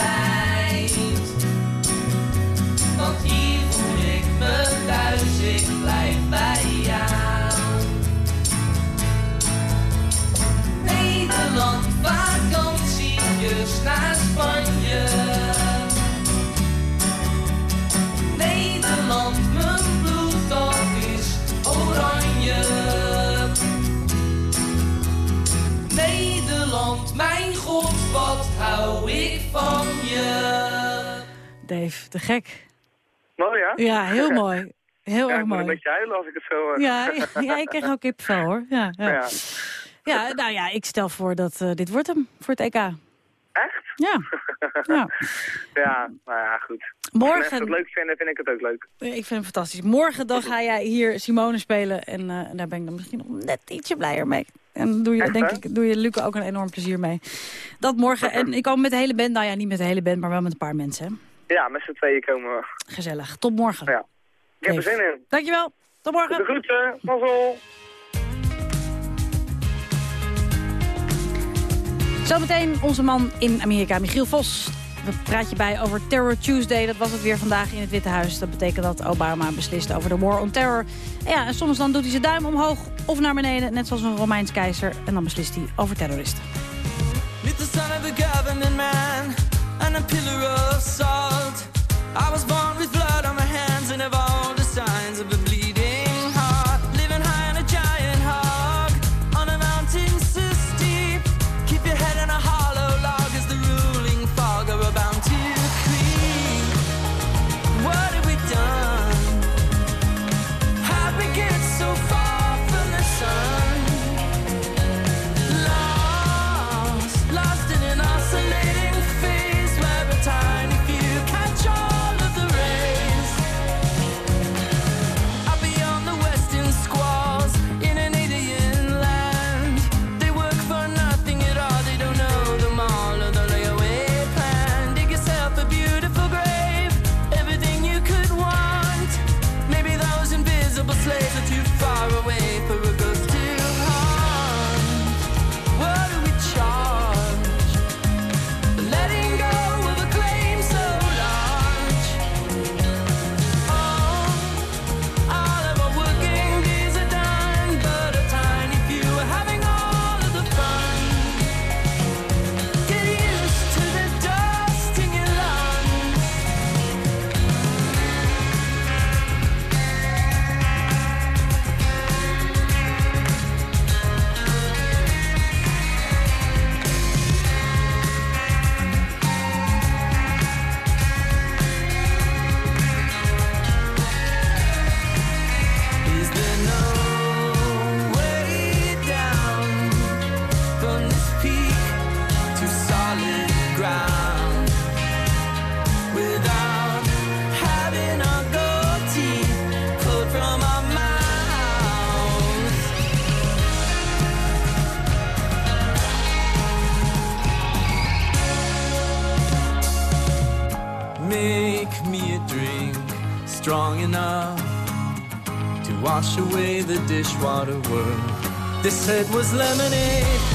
Mijn god, wat hou ik van je. Dave, te gek. Mooi, ja? Ja, heel mooi. Heel ja, erg ik moet mooi. een beetje huilen als ik het zo... eh, Ja, ja, ik krijg ook kipvel hoor. Ja, ja. Ja. ja, nou ja, ik stel voor dat eh, dit wordt hem voor het EK. Echt? Ja. ja. Ja, nou ja, goed. Morgen- Als het leuk vinden, vind ik het ook leuk. Ik vind hem fantastisch. Morgen dan ga jij hier Simone spelen. En eh, daar ben ik dan misschien nog net ietsje blijer mee. En doe je, Echt, denk ik, doe je Luca ook een enorm plezier mee. Dat morgen. En ik kom met de hele band. Nou ja, niet met de hele band, maar wel met een paar mensen. Ja, met z'n tweeën komen we. Gezellig. Tot morgen. Ja. Ik heb er zin in. Dankjewel. Tot morgen. De groeten. Mazzel. Zometeen onze man in Amerika, Michiel Vos. Praat je bij over Terror Tuesday. Dat was het weer vandaag in het Witte Huis. Dat betekent dat Obama beslist over de war on terror. En ja, en soms dan doet hij zijn duim omhoog of naar beneden. Net zoals een Romeins keizer. En dan beslist hij over terroristen. Dishwater world. This head was lemonade.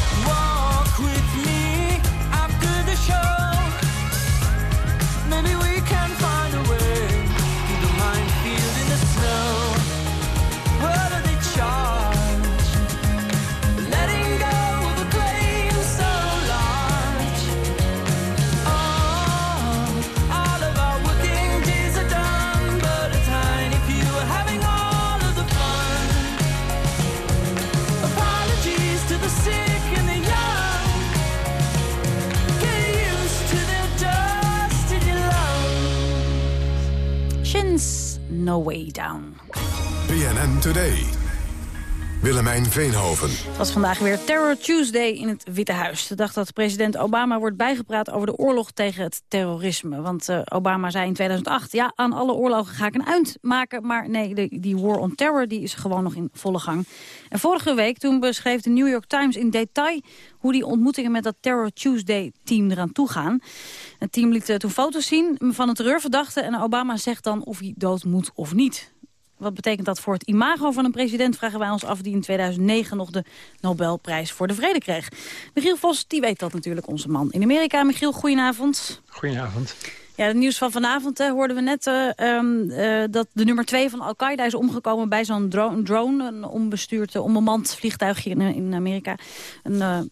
Het was vandaag weer Terror Tuesday in het Witte Huis. De dag dat president Obama wordt bijgepraat over de oorlog tegen het terrorisme. Want eh, Obama zei in 2008, ja, aan alle oorlogen ga ik een eind maken. Maar nee, de, die war on terror die is gewoon nog in volle gang. En vorige week toen beschreef de New York Times in detail... hoe die ontmoetingen met dat Terror Tuesday-team eraan toe gaan. Het team liet eh, toen foto's zien van een terreurverdachte... en Obama zegt dan of hij dood moet of niet. Wat betekent dat voor het imago van een president, vragen wij ons af... die in 2009 nog de Nobelprijs voor de Vrede kreeg. Michiel Vos, die weet dat natuurlijk, onze man in Amerika. Michiel, goedenavond. Goedenavond. Ja, het nieuws van vanavond hè, hoorden we net eh, ehm, eh, dat de nummer 2 van Al-Qaeda is omgekomen bij zo'n drone, drone, een onbestuurd, eh, onbemand vliegtuigje in, in Amerika. Een,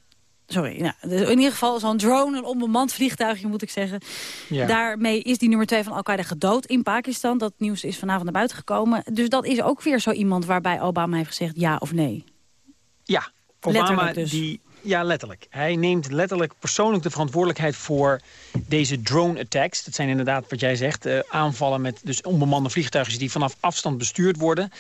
sorry, dus in ieder geval zo'n drone, een onbemand vliegtuigje moet ik zeggen. Ja. Daarmee is die nummer 2 van Al-Qaeda gedood in Pakistan. Dat nieuws is vanavond naar buiten gekomen. Dus dat is ook weer zo iemand waarbij Obama heeft gezegd ja of nee. Ja, Obama Letterlijk dus. die... Ja, letterlijk. Hij neemt letterlijk persoonlijk de verantwoordelijkheid voor deze drone attacks. Dat zijn inderdaad, wat jij zegt, eh, aanvallen met dus onbemande vliegtuigen die vanaf afstand bestuurd worden.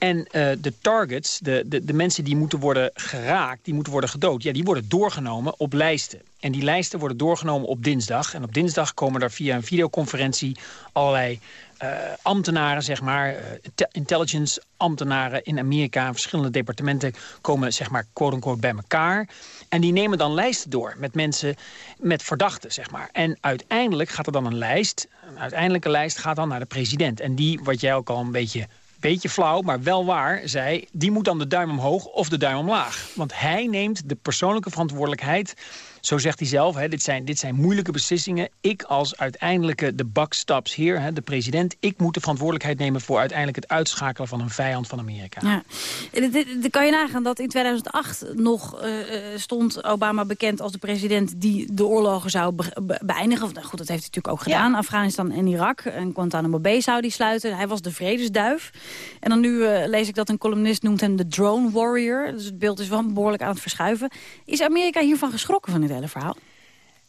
En eh, de targets, de, de, de mensen die moeten worden geraakt, die moeten worden gedood... ja, die worden doorgenomen op lijsten. En die lijsten worden doorgenomen op dinsdag. En op dinsdag komen er via een videoconferentie allerlei eh, ambtenaren, zeg maar, eh, te- intelligence ambtenaren in Amerika, verschillende departementen komen, zeg maar, quote-unquote bij elkaar. En die nemen dan lijsten door met mensen, met verdachten, zeg maar. En uiteindelijk gaat er dan een lijst, een uiteindelijke lijst gaat dan naar de president. En die, wat jij ook al een beetje beetje flauw, maar wel waar, zei... die moet dan de duim omhoog of de duim omlaag. Want hij neemt de persoonlijke verantwoordelijkheid... zo zegt hij zelf, hè, dit, zijn, dit zijn moeilijke beslissingen. Ik als uiteindelijke de buck stops hier, hè, de president... ik moet de verantwoordelijkheid nemen voor uiteindelijk het uitschakelen... van een vijand van Amerika. Ja. Dan kan je nagaan dat in 2008 nog eh, eh, stond Obama bekend als de president die de oorlogen zou be- be- beëindigen. Of, nou goed, dat heeft hij natuurlijk ook gedaan. Afghanistan en Irak. En Guantanamo Bay zou die sluiten. Hij was de vredesduif. En dan nu eh, lees ik dat een columnist noemt hem de drone warrior. Dus het beeld is wel behoorlijk aan het verschuiven. Is Amerika hiervan geschrokken van dit hele verhaal?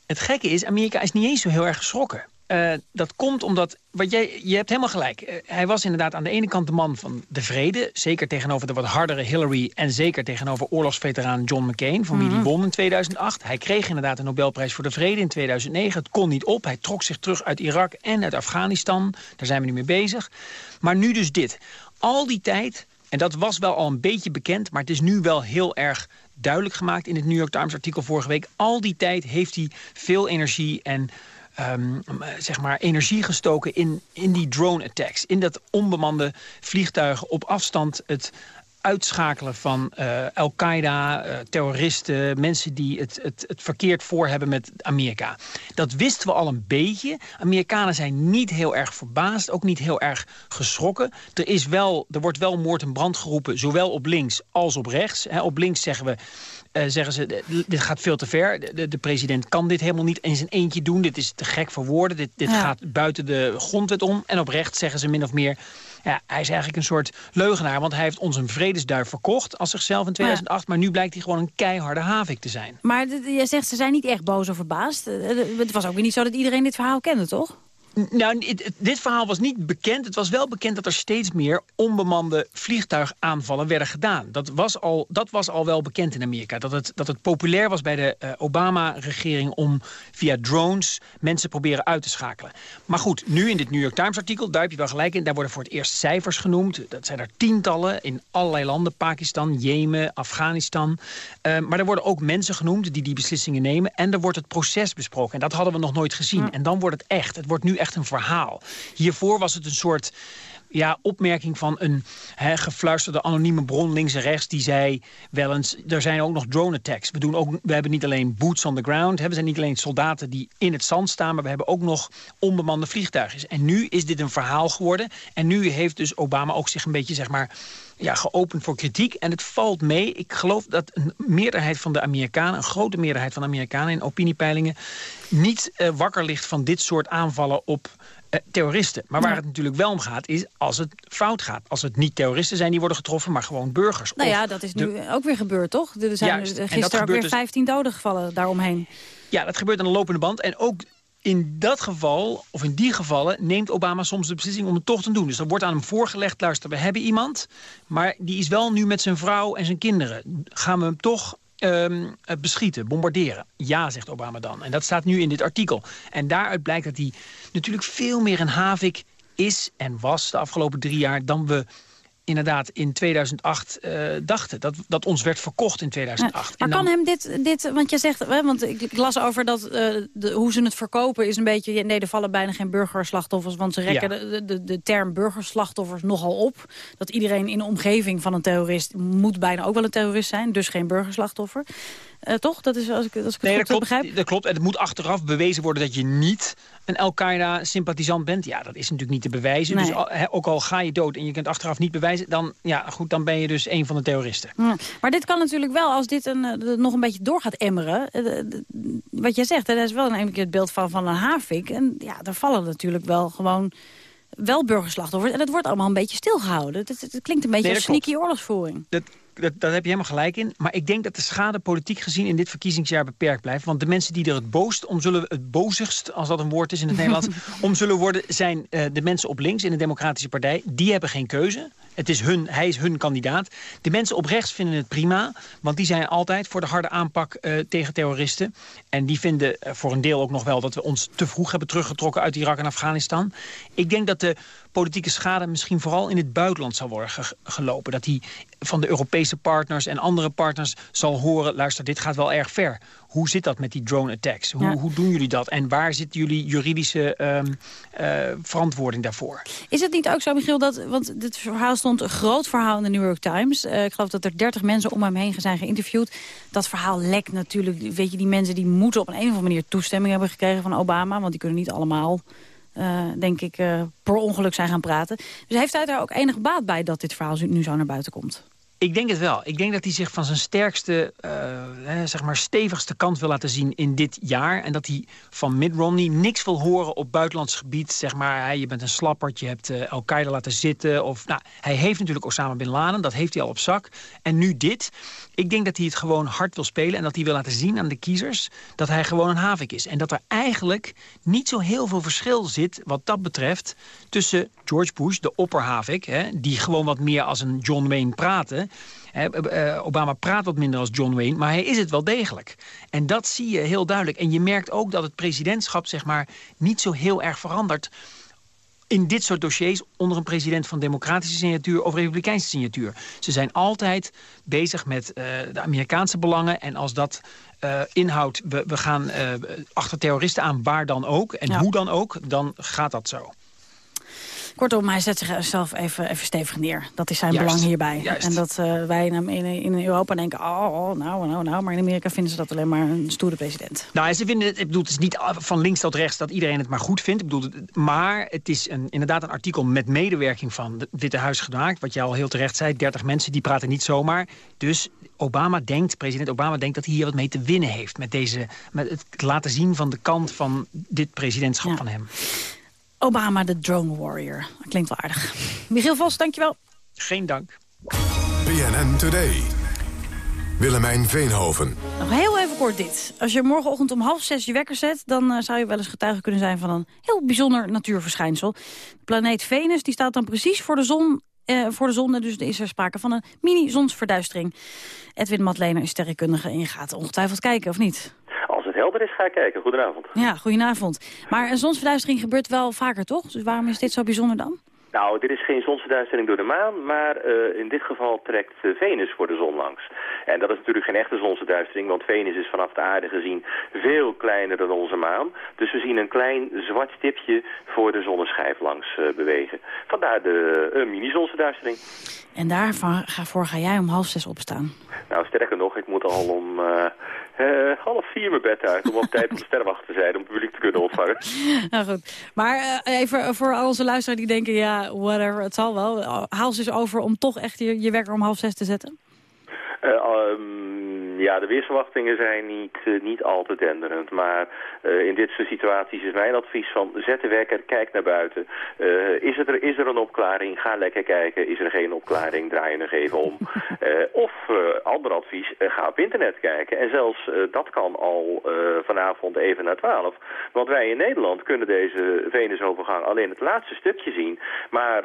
Het gekke is, Amerika is niet eens zo heel erg geschrokken. Eh, dat komt omdat, wat jij, je hebt helemaal gelijk. Eh, hij was inderdaad aan de ene kant de man van de vrede. Zeker tegenover de wat hardere Hillary. En zeker tegenover oorlogsveteraan John McCain. Van wie Mhm. die won in 2008. Hij kreeg inderdaad de Nobelprijs voor de vrede in 2009. Het kon niet op. Hij trok zich terug uit Irak en uit Afghanistan. Daar zijn we nu mee bezig. Maar nu dus dit. Al die tijd, en dat was wel al een beetje bekend... maar het is nu wel heel erg duidelijk gemaakt in het New York Times artikel vorige week. Al die tijd heeft hij veel energie en ehm, zeg maar energie gestoken in, in die drone attacks. In dat onbemande vliegtuigen op afstand het uitschakelen van eh, Al-Qaeda, eh, terroristen, mensen die het, het, het verkeerd voor hebben met Amerika. Dat wisten we al een beetje. Amerikanen zijn niet heel erg verbaasd, ook niet heel erg geschrokken. Er, is wel, er wordt wel moord en brand geroepen, zowel op links als op rechts. Op links zeggen we, eh, zeggen ze, dit gaat veel te ver. De, de, de president kan dit helemaal niet in zijn eentje doen. Dit is te gek voor woorden. Dit, dit Ja. gaat buiten de grondwet om. En op rechts zeggen ze min of meer... Ja, hij is eigenlijk een soort leugenaar, want hij heeft ons een vredesduif verkocht als zichzelf in 2008. Maar nu blijkt hij gewoon een keiharde havik te zijn. Maar je zegt ze zijn niet echt boos of verbaasd. Eh, Het was ook weer niet zo dat iedereen dit verhaal kende, toch? Nou, dit, verhaal was niet bekend. Het was wel bekend dat er steeds meer onbemande vliegtuigaanvallen werden gedaan. Dat was al, dat was al wel bekend in Amerika. Dat het, dat het populair was bij de eh, Obama-regering om via drones mensen proberen uit te schakelen. Maar goed, nu in dit New York Times artikel, daar heb je wel gelijk in. Daar worden voor het eerst cijfers genoemd. Dat zijn er tientallen in allerlei landen. Pakistan, Jemen, Afghanistan. Eh, maar er worden ook mensen genoemd die die beslissingen nemen. En er wordt het proces besproken. En dat hadden we nog nooit gezien. En dan wordt het echt. Het wordt nu echt een verhaal. Hiervoor was het een soort ja, opmerking van een hè, gefluisterde anonieme bron links en rechts... die zei wel eens, er zijn ook nog drone attacks. We, doen ook, we hebben niet alleen boots on the ground. Hè, we zijn niet alleen soldaten die in het zand staan... maar we hebben ook nog onbemande vliegtuigen. En nu is dit een verhaal geworden. En nu heeft dus Obama ook zich een beetje, zeg maar ja, geopend voor kritiek. En het valt mee. Ik geloof dat een meerderheid van de Amerikanen... een grote meerderheid van de Amerikanen in opiniepeilingen... niet uh, wakker ligt van dit soort aanvallen op uh, terroristen. Maar waar Ja. het natuurlijk wel om gaat, is als het fout gaat. Als het niet terroristen zijn die worden getroffen, maar gewoon burgers. Nou ja, dat is de- nu ook weer gebeurd, toch? Er zijn Juist, er gisteren ook weer dus- 15 doden gevallen daaromheen. Ja, dat gebeurt aan de lopende band. En ook in dat geval, of in die gevallen, neemt Obama soms de beslissing om het toch te doen. Dus er wordt aan hem voorgelegd, luister, we hebben iemand... maar die is wel nu met zijn vrouw en zijn kinderen. Gaan we hem toch ehm, eh, beschieten, bombarderen? Ja, zegt Obama dan. En dat staat nu in dit artikel. En daaruit blijkt dat hij natuurlijk veel meer een havik is en was de afgelopen drie jaar... dan we inderdaad in 2008 eh, dachten. Dat, dat ons werd verkocht in 2008. Ja, maar En dan- kan hem dit, dit want je zegt, want ik, las over dat eh, de, hoe ze het verkopen is een beetje, nee, er vallen bijna geen burgerslachtoffers, want ze rekken Ja. de, de, de term burgerslachtoffers nogal op. Dat iedereen in de omgeving van een terrorist moet bijna ook wel een terrorist zijn, dus geen burgerslachtoffer. Eh, toch? Dat is als ik, als ik het Nee, goed dat eh, begrijp. klopt, dat klopt. En het moet achteraf bewezen worden dat je niet een Al-Qaeda-sympathisant bent. Ja, dat is natuurlijk niet te bewijzen. Nee. Dus al, ook al ga je dood en je kunt achteraf niet bewijzen... dan, ja, goed, dan ben je dus een van de terroristen. Maar dit kan natuurlijk wel, als dit een, eh, nog een beetje door gaat emmeren... wat jij zegt, hè, dat is wel een keer het beeld van, van een havik. En ja, er vallen natuurlijk wel gewoon wel burgerslachtoffers. En het wordt allemaal een beetje stilgehouden. Het, het, het klinkt een beetje Nee, als dat sneaky oorlogsvoering. Dat, dat, daar heb je helemaal gelijk in. Maar ik denk dat de schade politiek gezien in dit verkiezingsjaar beperkt blijft. Want de mensen die er het boost om zullen, het bozigst, als dat een woord is in het Nederlands, om zullen worden, zijn eh, de mensen op links in de Democratische Partij. Die hebben geen keuze. Het is hun, hij is hun kandidaat. De mensen op rechts vinden het prima. Want die zijn altijd voor de harde aanpak eh, tegen terroristen. En die vinden eh, voor een deel ook nog wel dat we ons te vroeg hebben teruggetrokken uit Irak en Afghanistan. Ik denk dat de politieke schade misschien vooral in het buitenland zal worden ge- gelopen. Dat hij van de Europese partners en andere partners zal horen... luister, dit gaat wel erg ver. Hoe zit dat met die drone attacks? Hoe, Ja. hoe doen jullie dat? En waar zit jullie juridische ehm, eh, verantwoording daarvoor? Is het niet ook zo, Michiel, dat, want dit verhaal stond een groot verhaal in de New York Times. Eh, ik geloof dat er 30 mensen om hem heen zijn geïnterviewd. Dat verhaal lekt natuurlijk. Weet je, die mensen die moeten op een, een of andere manier toestemming hebben gekregen van Obama. Want die kunnen niet allemaal, eh, denk ik, per ongeluk zijn gaan praten. Dus heeft hij daar ook enig baat bij dat dit verhaal nu zo naar buiten komt? Ik denk het wel. Ik denk dat hij zich van zijn sterkste, eh, zeg maar stevigste kant wil laten zien in dit jaar. En dat hij van Mitt Romney niks wil horen op buitenlands gebied. Zeg maar, hè, je bent een slappert, je hebt eh, Al-Qaeda laten zitten. Of, nou, hij heeft natuurlijk Osama Bin Laden, dat heeft hij al op zak. En nu dit. Ik denk dat hij het gewoon hard wil spelen. En dat hij wil laten zien aan de kiezers dat hij gewoon een havik is. En dat er eigenlijk niet zo heel veel verschil zit wat dat betreft... tussen George Bush, de opperhavik, hè, die gewoon wat meer als een John Wayne praatte... Eh, eh, Obama praat wat minder als John Wayne, maar hij is het wel degelijk. En dat zie je heel duidelijk. En je merkt ook dat het presidentschap zeg maar, niet zo heel erg verandert in dit soort dossiers onder een president van democratische signatuur of republikeinse signatuur. Ze zijn altijd bezig met eh, de Amerikaanse belangen. En als dat eh, inhoudt, we, we gaan eh, achter terroristen aan, waar dan ook. En Ja. hoe dan ook, dan gaat dat zo. Kortom, hij zet zichzelf even, even stevig neer. Dat is zijn Juist, belang hierbij. juist. En dat eh, wij in, in, Europa denken... Oh, oh, nou, nou, nou. Maar in Amerika vinden ze dat alleen maar een stoere president. Nou, ze vinden het, ik bedoel, het is niet van links tot rechts dat iedereen het maar goed vindt. Ik bedoel, maar het is een, inderdaad een artikel met medewerking van het Witte Huis gemaakt. Wat je al heel terecht zei, 30 mensen, die praten niet zomaar. Dus Obama denkt, president Obama denkt dat hij hier wat mee te winnen heeft. Met, deze, met het laten zien van de kant van dit presidentschap van hem. Obama, de drone warrior. Dat klinkt wel aardig. Michiel Vos, dankjewel. Geen dank. BNN Today. Willemijn Veenhoven. Nog heel even kort dit. Als je morgenochtend om half zes je wekker zet... dan eh, zou je wel eens getuige kunnen zijn van een heel bijzonder natuurverschijnsel. De planeet Venus die staat dan precies voor de zon... eh, voor de zon, dus is er sprake van een mini-zonsverduistering. Edwin Matlener is sterrenkundige en je gaat ongetwijfeld kijken, of niet? Helder is, ga ik kijken. Goedenavond. Ja, goedenavond. Maar een zonsverduistering gebeurt wel vaker, toch? Dus waarom is dit zo bijzonder dan? Nou, dit is geen zonsverduistering door de maan, maar eh, in dit geval trekt uh, Venus voor de zon langs. En dat is natuurlijk geen echte zonsverduistering, want Venus is vanaf de aarde gezien veel kleiner dan onze maan. Dus we zien een klein zwart stipje voor de zonneschijf langs uh, bewegen. Vandaar de mini-zonsverduistering. En daarvoor ga jij om half zes opstaan? Nou, sterker nog, ik moet al om uh, half vier mijn bed uit om op tijd op de sterrenwacht te zijn om het publiek te kunnen ontvangen. nou goed, maar uh, even voor al onze luisteraars die denken, ja, whatever, het zal wel. Haal ze eens over om toch echt je, je wekker om half zes te zetten? Uh, um, ja, de weersverwachtingen zijn niet, uh, niet al te denderend. Maar uh, in dit soort situaties is mijn advies van zet de wekker, kijk naar buiten. is, het er, is er een opklaring? Ga lekker kijken. Is er geen opklaring? Draai je nog even om. of ander advies, ga op internet kijken. En zelfs dat kan al vanavond even na twaalf. Want wij in Nederland kunnen deze Venusovergang alleen het laatste stukje zien. Maar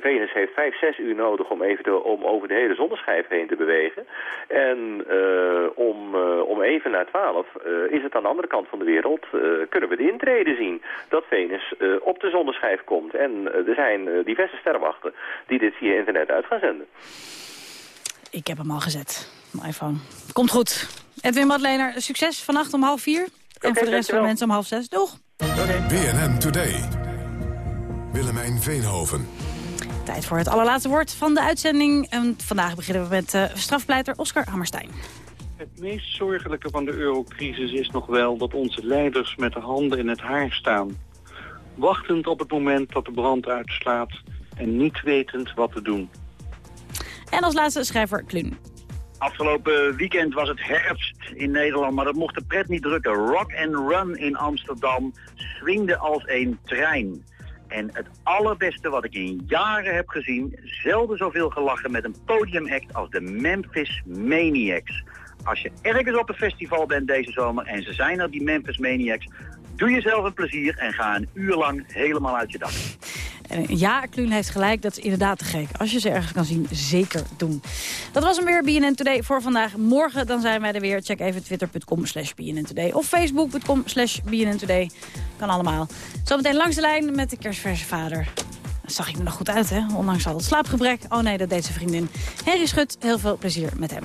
Venus heeft vijf, zes uur nodig om, even de, om over de hele zonneschijf heen te bewegen. En uh, om, uh, om even na twaalf uh, is het aan de andere kant van de wereld, kunnen we de intrede zien dat Venus op de zonneschijf komt. En er zijn diverse sterrenwachten die dit via internet uit gaan zenden. Ik heb hem al gezet, mijn iPhone. Komt goed. Edwin Madlener, succes vannacht om half vier. Okay, en voor de rest van de mensen om half zes. Doeg! Okay. BNN Today. Willemijn Veenhoven. Tijd voor het allerlaatste woord van de uitzending. En vandaag beginnen we met uh, strafpleiter Oscar Hammerstein. Het meest zorgelijke van de eurocrisis is nog wel dat onze leiders met de handen in het haar staan. Wachtend op het moment dat de brand uitslaat en niet wetend wat te doen. En als laatste schrijver Kluun. Afgelopen weekend was het herfst in Nederland, maar dat mocht de pret niet drukken. Rock and Run in Amsterdam swingde als een trein. En het allerbeste wat ik in jaren heb gezien, zelden zoveel gelachen met een podiumact als de Memphis Maniacs. Als je ergens op een festival bent deze zomer en ze zijn er, die Memphis Maniacs, doe jezelf een plezier en ga een uur lang helemaal uit je dak. Ja, Kluun heeft gelijk. Dat is inderdaad te gek. Als je ze ergens kan zien, zeker doen. Dat was hem weer, BNN Today, voor vandaag. Morgen dan zijn wij er weer. Check even twitter.com slash BNN Today. Of facebook.com slash BNN Today. Kan allemaal. Zometeen langs de lijn met de kerstverse vader. Dat zag ik er nog goed uit, hè? Ondanks al het slaapgebrek. Oh nee, dat deed zijn vriendin. Henry Schut, heel veel plezier met hem.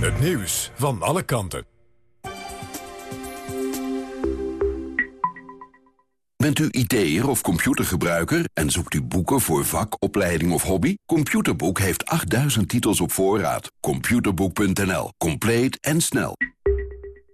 Het nieuws van alle kanten. Bent u IT'er of computergebruiker en zoekt u boeken voor vak, opleiding of hobby? Computerboek heeft 8000 titels op voorraad. Computerboek.nl. Compleet en snel.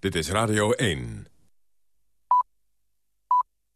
Dit is Radio 1.